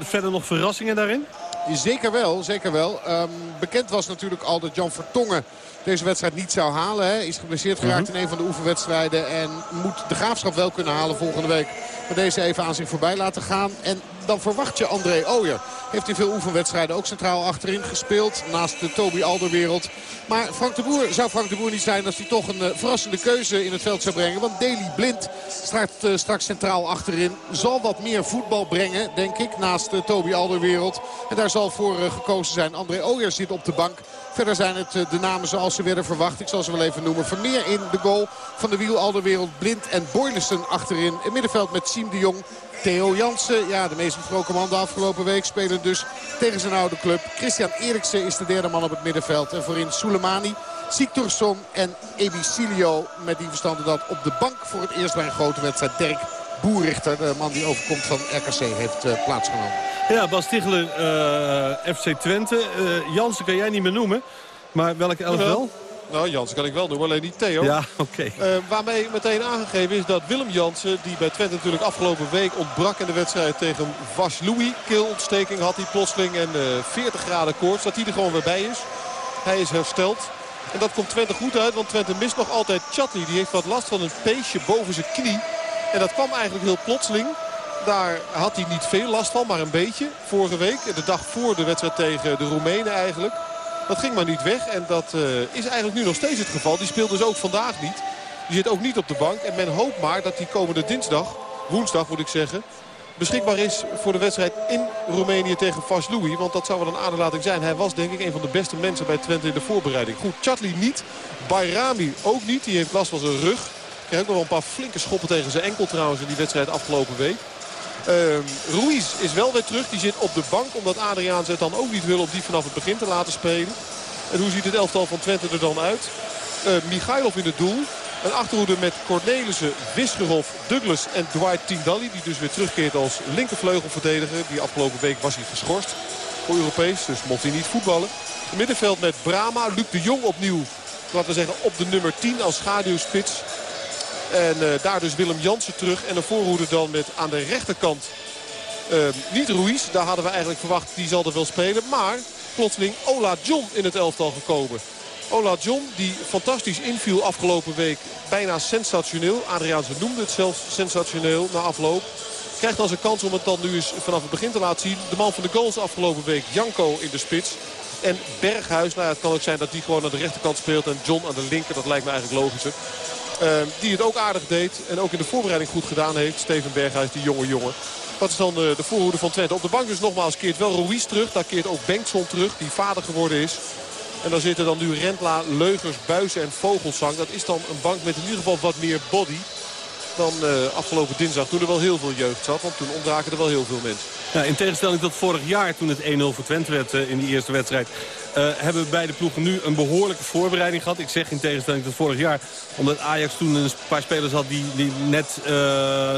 verder nog verrassingen daarin? Zeker wel, zeker wel. Ehm, bekend was natuurlijk al dat Jan Vertongen deze wedstrijd niet zou halen. Hè. Is geblesseerd geraakt in een van de oefenwedstrijden. En moet de graafschap wel kunnen halen volgende week. Maar deze even aan zich voorbij laten gaan. En dan verwacht je André Ooyer. Heeft in veel oefenwedstrijden ook centraal achterin gespeeld. Naast de Toby Alderwereld. Maar Frank de Boer zou Frank de Boer niet zijn als hij toch een eh, verrassende keuze in het veld zou brengen. Want Daley Blind staat eh, straks centraal achterin. Zal wat meer voetbal brengen, denk ik, naast de Toby Alderwereld. En daar zal voor eh, gekozen zijn. André Ooyer zit op de bank. Verder zijn het eh, de namen zoals ze werden verwacht. Ik zal ze wel even noemen. Vermeer in de goal van de wiel Alderwereld. Blind en Boylissen achterin. In middenveld met Siem de Jong. Theo Jansen, ja, de meest besproken man de afgelopen week, spelen dus tegen zijn oude club. Christian Eriksen is de derde man op het middenveld. En voorin Soleimani, Siktorsson en Ebicilio met die verstanden dat op de bank voor het eerst bij een grote wedstrijd. Dirk Boerichter, de man die overkomt van RKC, heeft eh, plaatsgenomen. Ja, Bas Tichler, eh, FC Twente. Eh, Jansen kan jij niet meer noemen. Maar welke elf wel? Nou, Jansen kan ik wel noemen, alleen niet Theo. Ja, oké. Eh, waarmee meteen aangegeven is dat Willem Jansen, die bij Twente natuurlijk afgelopen week ontbrak in de wedstrijd tegen Vaslui. Keelontsteking had hij plotseling en eh 40 graden koorts, dat hij er gewoon weer bij is. Hij is hersteld. En dat komt Twente goed uit, want Twente mist nog altijd Chatli. Die heeft wat last van een peesje boven zijn knie. En dat kwam eigenlijk heel plotseling. Daar had hij niet veel last van, maar een beetje. Vorige week, de dag voor de wedstrijd tegen de Roemenen eigenlijk. Dat ging maar niet weg en dat eh, is eigenlijk nu nog steeds het geval. Die speelt dus ook vandaag niet. Die zit ook niet op de bank. En men hoopt maar dat die komende dinsdag, woensdag moet ik zeggen... beschikbaar is voor de wedstrijd in Roemenië tegen Vaslui. Want dat zou wel een aderlating zijn. Hij was denk ik een van de beste mensen bij Twente in de voorbereiding. Goed, Chatli niet. Bayrami ook niet. Die heeft last van zijn rug. Krijgt ook nog wel een paar flinke schoppen tegen zijn enkel trouwens in die wedstrijd afgelopen week. Ehm, Ruiz is wel weer terug. Die zit op de bank omdat Adriaan het dan ook niet wil om die vanaf het begin te laten spelen. En hoe ziet het elftal van Twente er dan uit? Eh Michailov in het doel. Een achterhoede met Cornelissen, Wisgerhof, Douglas en Dwight Tindalli. Die dus weer terugkeert als linkervleugelverdediger. Die afgelopen week was hij geschorst voor Europees. Dus mocht hij niet voetballen. Het middenveld met Brama, Luc de Jong opnieuw. Laten we zeggen op de nummer 10 als schaduwspits. En eh, daar dus Willem Jansen terug. En een voorhoede dan met aan de rechterkant eh, niet Ruiz. Daar hadden we eigenlijk verwacht, die zal er wel spelen. Maar plotseling Ola John in het elftal gekomen. Ola John die fantastisch inviel afgelopen week. Bijna sensationeel. Adriaanse noemde het zelfs sensationeel na afloop. Krijgt dan zijn kans om het dan nu eens vanaf het begin te laten zien. De man van de goals afgelopen week, Janko in de spits. En Berghuis, nou ja, het kan ook zijn dat die gewoon aan de rechterkant speelt. En John aan de linker, dat lijkt me eigenlijk logischer. Eh, die het ook aardig deed en ook in de voorbereiding goed gedaan heeft. Steven Berghuis, die jonge jongen. Wat is dan eh, de voorhoede van Twente? Op de bank dus nogmaals keert wel Ruiz terug. Daar keert ook Bengtson terug, die vader geworden is. En dan zitten dan nu Rentla, Leugers, Buizen en Vogelsang. Dat is dan een bank met in ieder geval wat meer body dan eh, afgelopen dinsdag. Toen er wel heel veel jeugd zat. Want toen ontbraken er wel heel veel mensen. In tegenstelling tot vorig jaar toen het 1-0 voor Twente werd eh, in die eerste wedstrijd... eh, hebben beide ploegen nu een behoorlijke voorbereiding gehad. Ik zeg in tegenstelling tot vorig jaar. Omdat Ajax toen een paar spelers had die, die net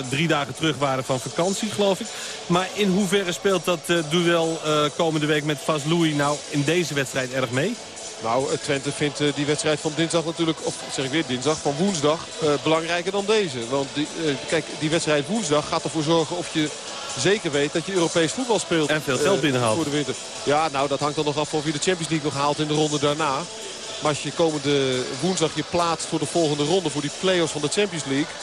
drie dagen terug waren van vakantie, geloof ik. Maar in hoeverre speelt dat duel komende week met Vas Louis nou in deze wedstrijd erg mee? Nou, eh, Twente vindt eh, die wedstrijd van dinsdag natuurlijk, of zeg ik weer dinsdag, van woensdag eh, belangrijker dan deze. Want die, kijk, die wedstrijd woensdag gaat ervoor zorgen of je zeker weet dat je Europees voetbal speelt. En veel geld binnenhaalt. Voor de winter. Ja, nou dat hangt dan nog af of je de Champions League nog haalt in de ronde daarna. Maar als je komende woensdag je plaatst voor de volgende ronde, voor die play-offs van de Champions League...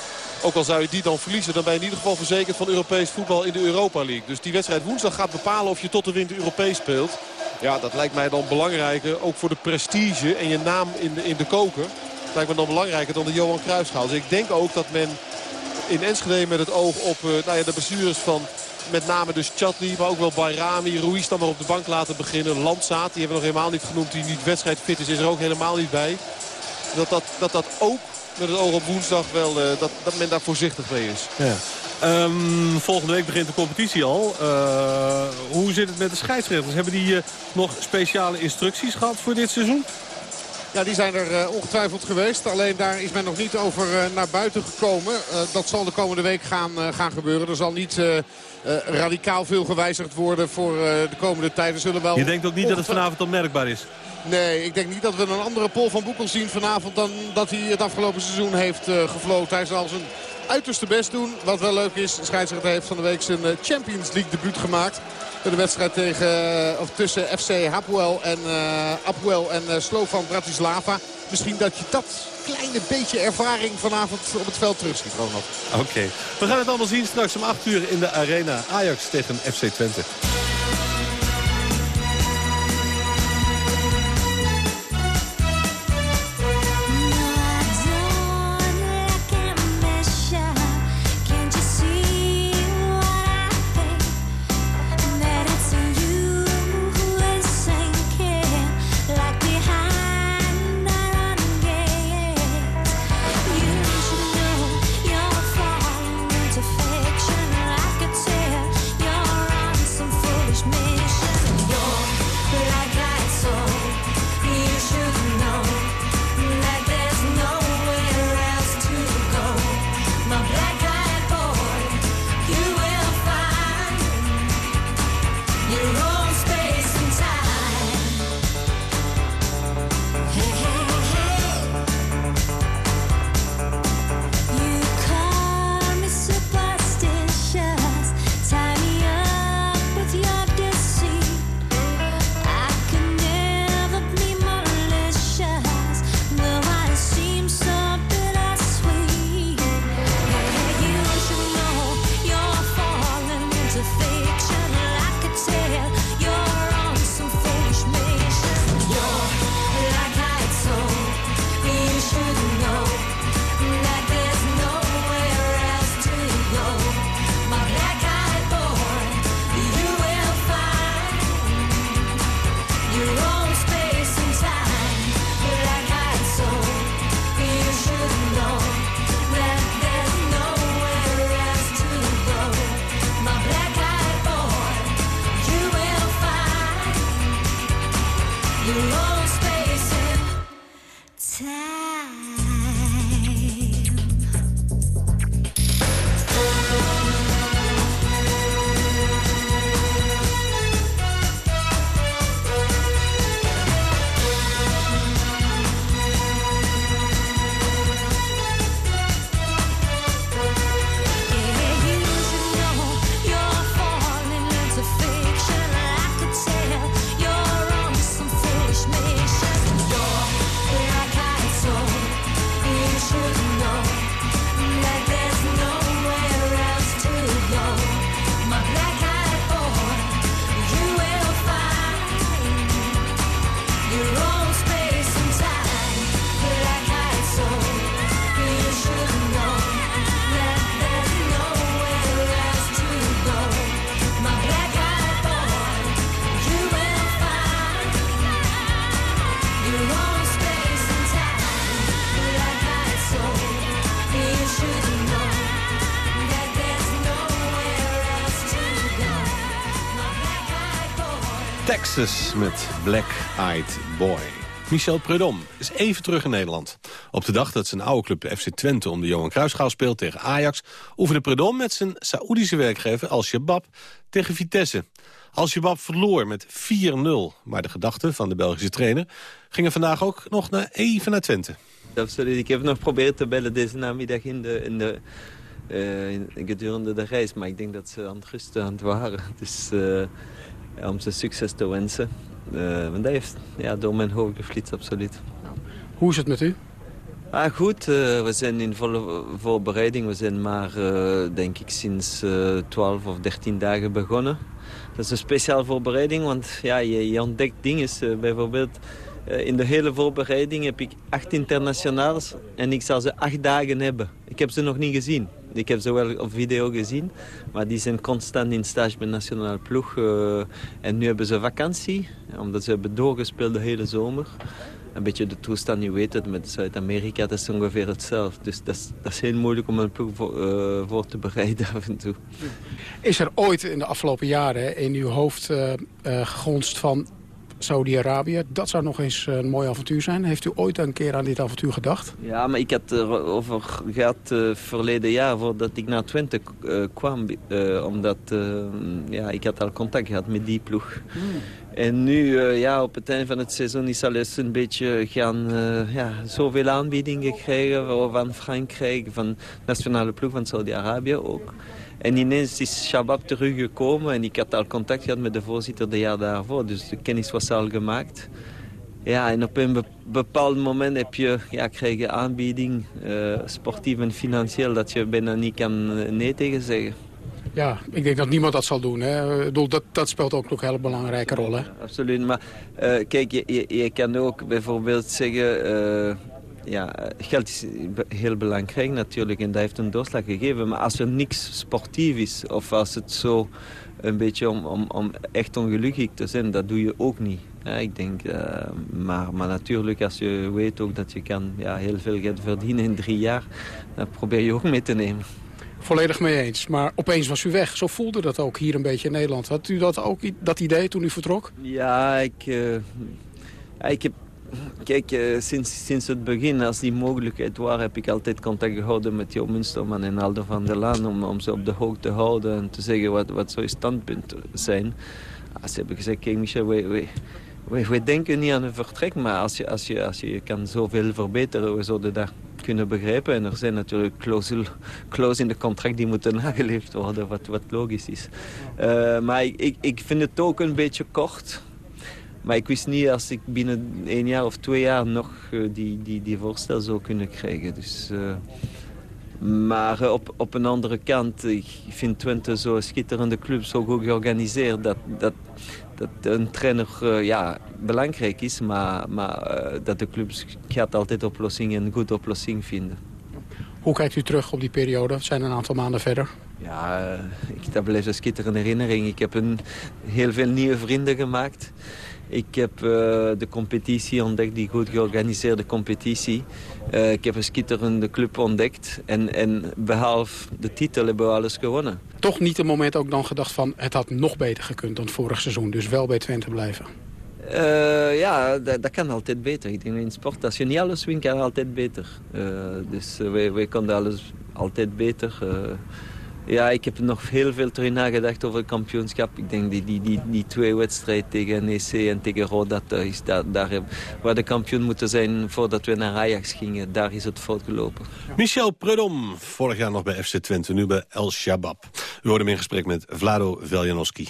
Ook al zou je die dan verliezen, dan ben je in ieder geval verzekerd van Europees voetbal in de Europa League. Dus die wedstrijd woensdag gaat bepalen of je tot de winter Europees speelt. Ja, dat lijkt mij dan belangrijker. Ook voor de prestige en je naam in de, in de koker. Dat lijkt me dan belangrijker dan de Johan Cruijffschaal. Dus ik denk ook dat men in Enschede met het oog op eh, nou ja, de blessures van met name dus Chatli, maar ook wel Bayrami. Ruiz dan maar op de bank laten beginnen. Landzaat, die hebben we nog helemaal niet genoemd. Die niet wedstrijdfit is, is er ook helemaal niet bij. Dat dat, dat, dat ook met het oog op woensdag wel, eh, dat, dat men daar voorzichtig mee is. Ja. Ehm, volgende week begint de competitie al. Eh, hoe zit het met de scheidsrechters? Hebben die eh, nog speciale instructies gehad voor dit seizoen? Ja, die zijn er eh, ongetwijfeld geweest. Alleen daar is men nog niet over naar buiten gekomen. Dat zal de komende week gaan, gaan gebeuren. Er zal niet radicaal veel gewijzigd worden voor de komende tijd. Er zullen wel Je denkt ook niet dat het vanavond al merkbaar is? Nee, ik denk niet dat we een andere Paul van Boekel zien vanavond... dan dat hij het afgelopen seizoen heeft eh, gefloten. Hij zal zijn uiterste best doen. Wat wel leuk is, de scheidsrechter heeft van de week zijn eh, Champions League debuut gemaakt. De wedstrijd tegen, eh, of tussen FC Hapoel en, eh Apoel en eh, Slovan Bratislava. Misschien dat je dat kleine beetje ervaring vanavond op het veld terugziet, Ronald. Oké. We gaan het allemaal zien straks om 8 uur in de arena. Ajax tegen FC Twente. Met Black Eyed Boy. Michel Prudhomme is even terug in Nederland. Op de dag dat zijn oude club de FC Twente om de Johan Cruijffschaal speelt tegen Ajax... oefende Prudhomme met zijn Saoedische werkgever Al-Shabaab tegen Vitesse. Al-Shabaab verloor met 4-0, maar de gedachten van de Belgische trainer... gingen vandaag ook nog naar even naar Twente. Absoluut. Ik heb nog geprobeerd te bellen deze namiddag in de, in de, in- gedurende de reis. Maar ik denk dat ze aan het rusten aan het waren. [laughs] Dus ja, om ze succes te wensen. Eh, want dat heeft ja, door mijn hoofd geflitst, absoluut. Hoe is het met u? Ah, goed, eh, we zijn in volle voorbereiding. We zijn maar, eh, denk ik, sinds eh 12 of 13 dagen begonnen. Dat is een speciaal voorbereiding, want ja, je, je ontdekt dingen. bijvoorbeeld, in de hele voorbereiding heb ik acht internationaals en ik zal ze acht dagen hebben. Ik heb ze nog niet gezien. Ik heb ze wel op video gezien, maar die zijn constant in stage bij nationale ploeg. eh, en nu hebben ze vakantie, omdat ze hebben doorgespeeld de hele zomer een beetje de toestand, je weet het, met Zuid-Amerika, dat is ongeveer hetzelfde. Dus dat is, dat is heel moeilijk om een ploeg voor, eh, voor te bereiden [laughs] af en toe. Is er ooit in de afgelopen jaren in uw hoofd gegonst van Saudi-Arabië? Dat zou nog eens een mooi avontuur zijn. Heeft u ooit een keer aan dit avontuur gedacht? Ja, maar ik had erover gehad eh, verleden jaar voordat ik naar Twente eh, kwam. eh, omdat eh, ja, ik had al contact gehad met die ploeg. En nu, eh, ja, op het einde van het seizoen is alles een beetje gaan... eh, ja, zoveel aanbiedingen krijgen van Frankrijk, van de nationale ploeg van Saudi-Arabië ook. En ineens is Shabab teruggekomen en ik had al contact gehad met de voorzitter de jaar daarvoor. Dus de kennis was al gemaakt. Ja, en op een be- bepaald moment heb je, ja, krijg je aanbieding, eh, sportief en financieel, dat je bijna niet kan eh, nee tegen zeggen. Ja, ik denk dat niemand dat zal doen. Hè. Ik bedoel, dat, dat speelt ook nog een hele belangrijke rol. Hè? Absoluut, maar eh, kijk, je, je, je kan ook bijvoorbeeld zeggen... ja, eh, geld is be- heel belangrijk natuurlijk en dat heeft een doorslag gegeven. Maar als er niks sportief is of als het zo een beetje om, om, om echt ongelukkig te zijn, dat doe je ook niet. Ja, ik denk, eh, maar, maar natuurlijk als je weet ook dat je kan ja, heel veel geld verdienen in drie jaar, dan probeer je ook mee te nemen. Volledig mee eens. Maar opeens was u weg. Zo voelde dat ook hier een beetje in Nederland. Had u dat ook dat idee toen u vertrok? Ja, ik, eh, ik heb... Kijk, eh, sinds, sinds het begin, als die mogelijkheid was, heb ik altijd contact gehouden met Jo Munsterman en Aldo van der Laan om, om ze op de hoogte te houden en te zeggen wat, wat zou je standpunt zijn. Ah, ze hebben gezegd, kijk Michel, wij, wij, wij, wij denken niet aan een vertrek, maar als je, als je, als je kan zoveel verbeteren, we zouden dat kunnen begrijpen. En er zijn natuurlijk clauses in de contract die moeten [laughs] nageleefd worden, wat, wat logisch is. Eh, maar ik, ik, ik vind het ook een beetje kort. Maar ik wist niet als ik binnen één jaar of twee jaar nog eh, die, die, die voorstel zou kunnen krijgen. Dus, eh, maar eh, op, op een andere kant, ik vind Twente zo'n schitterende club, zo goed georganiseerd... dat, dat, dat een trainer ja, belangrijk is, maar, maar dat de club gaat altijd oplossingen, een goede oplossing vinden. Hoe kijkt u terug op die periode? Het zijn een aantal maanden verder. Ja, ik, dat blijft een schitterende herinnering. Ik heb een, heel veel nieuwe vrienden gemaakt. Ik heb eh, de competitie ontdekt, die goed georganiseerde competitie. Eh, ik heb een schitterende club ontdekt. En, en behalve de titel hebben we alles gewonnen. Toch niet een moment ook dan gedacht van... het had nog beter gekund dan vorig seizoen. Dus wel bij Twente blijven. Eh, ja, dat, dat kan altijd beter. Ik denk in sport, als je niet alles wint, kan het altijd beter. Dus wij, wij konden alles altijd beter. Ja, ik heb nog heel veel terug nagedacht over het kampioenschap. Ik denk die, die, die, die twee wedstrijden tegen NEC en tegen Roda thuis, daar, daar heb- waar de kampioen moeten zijn voordat we naar Ajax gingen, daar is het fout gelopen. Michel Prudhomme, vorig jaar nog bij FC Twente, nu bij El Shabab. Hoorde hem in gesprek met Vlado Veljanowski.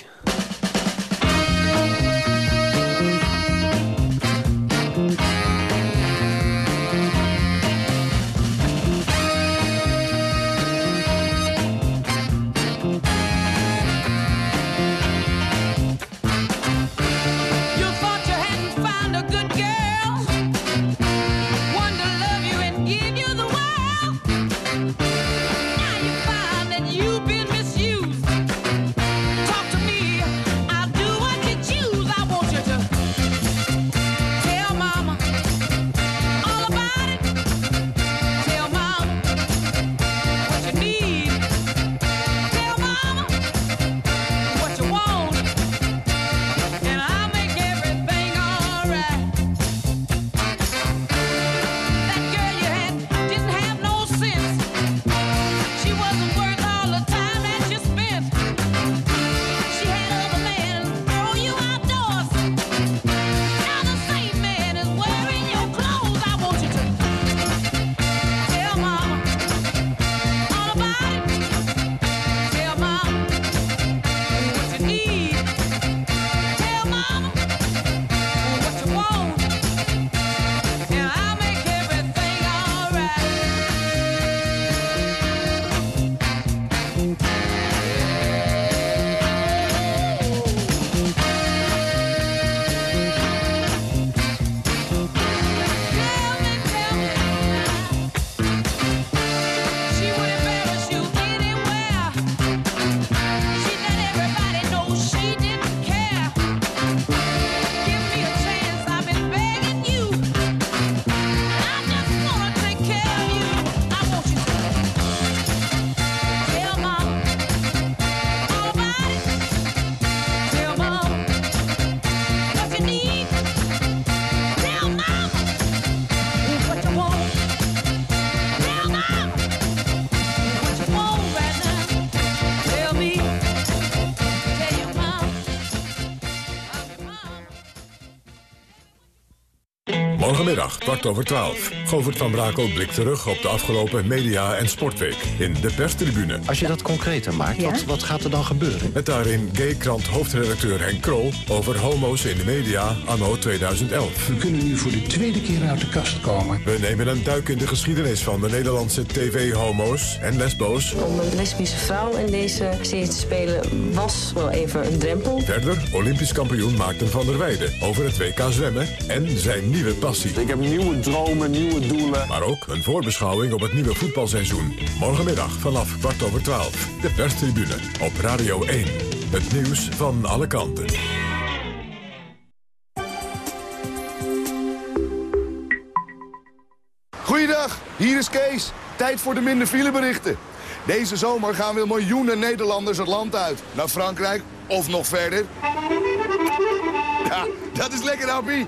Morgenmiddag, kwart over twaalf. Govert van Brakel blikt terug op de afgelopen media- en sportweek in de perstribune. Als je dat concreter maakt, Ja? wat, wat gaat er dan gebeuren? Met daarin gay-krant hoofdredacteur Henk Krol over homo's in de media anno 2011. We kunnen nu voor de tweede keer uit de kast komen. We nemen een duik in de geschiedenis van de Nederlandse tv-homo's en lesbo's. Om een lesbische vrouw in deze serie te spelen was wel even een drempel. Verder Olympisch kampioen Maarten van der Weijden over het WK zwemmen en zijn nieuwe passie. Ik heb nieuwe dromen, nieuwe doelen. Maar ook een voorbeschouwing op het nieuwe voetbalseizoen. Morgenmiddag vanaf kwart over twaalf. De perstribune op Radio 1. Het nieuws van alle kanten. Goeiedag, hier is Kees. Tijd voor de minder fileberichten. Deze zomer gaan weer miljoenen Nederlanders het land uit. Naar Frankrijk of nog verder. Ja, dat is lekker, Appie.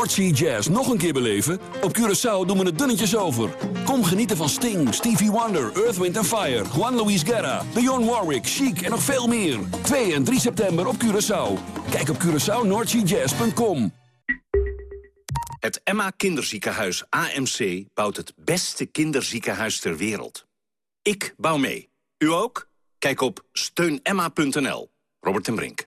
Noordsea Jazz nog een keer beleven? Op Curaçao doen we het dunnetjes over. Kom genieten van Sting, Stevie Wonder, Earth, Wind Fire... Juan Luis Guerra, Dionne Warwick, Chic en nog veel meer. 2 en 3 september op Curaçao. Kijk op CuraçaoNoordseaJazz.com. Het Emma Kinderziekenhuis AMC bouwt het beste kinderziekenhuis ter wereld. Ik bouw mee. U ook? Kijk op steunemma.nl. Robert en Brink.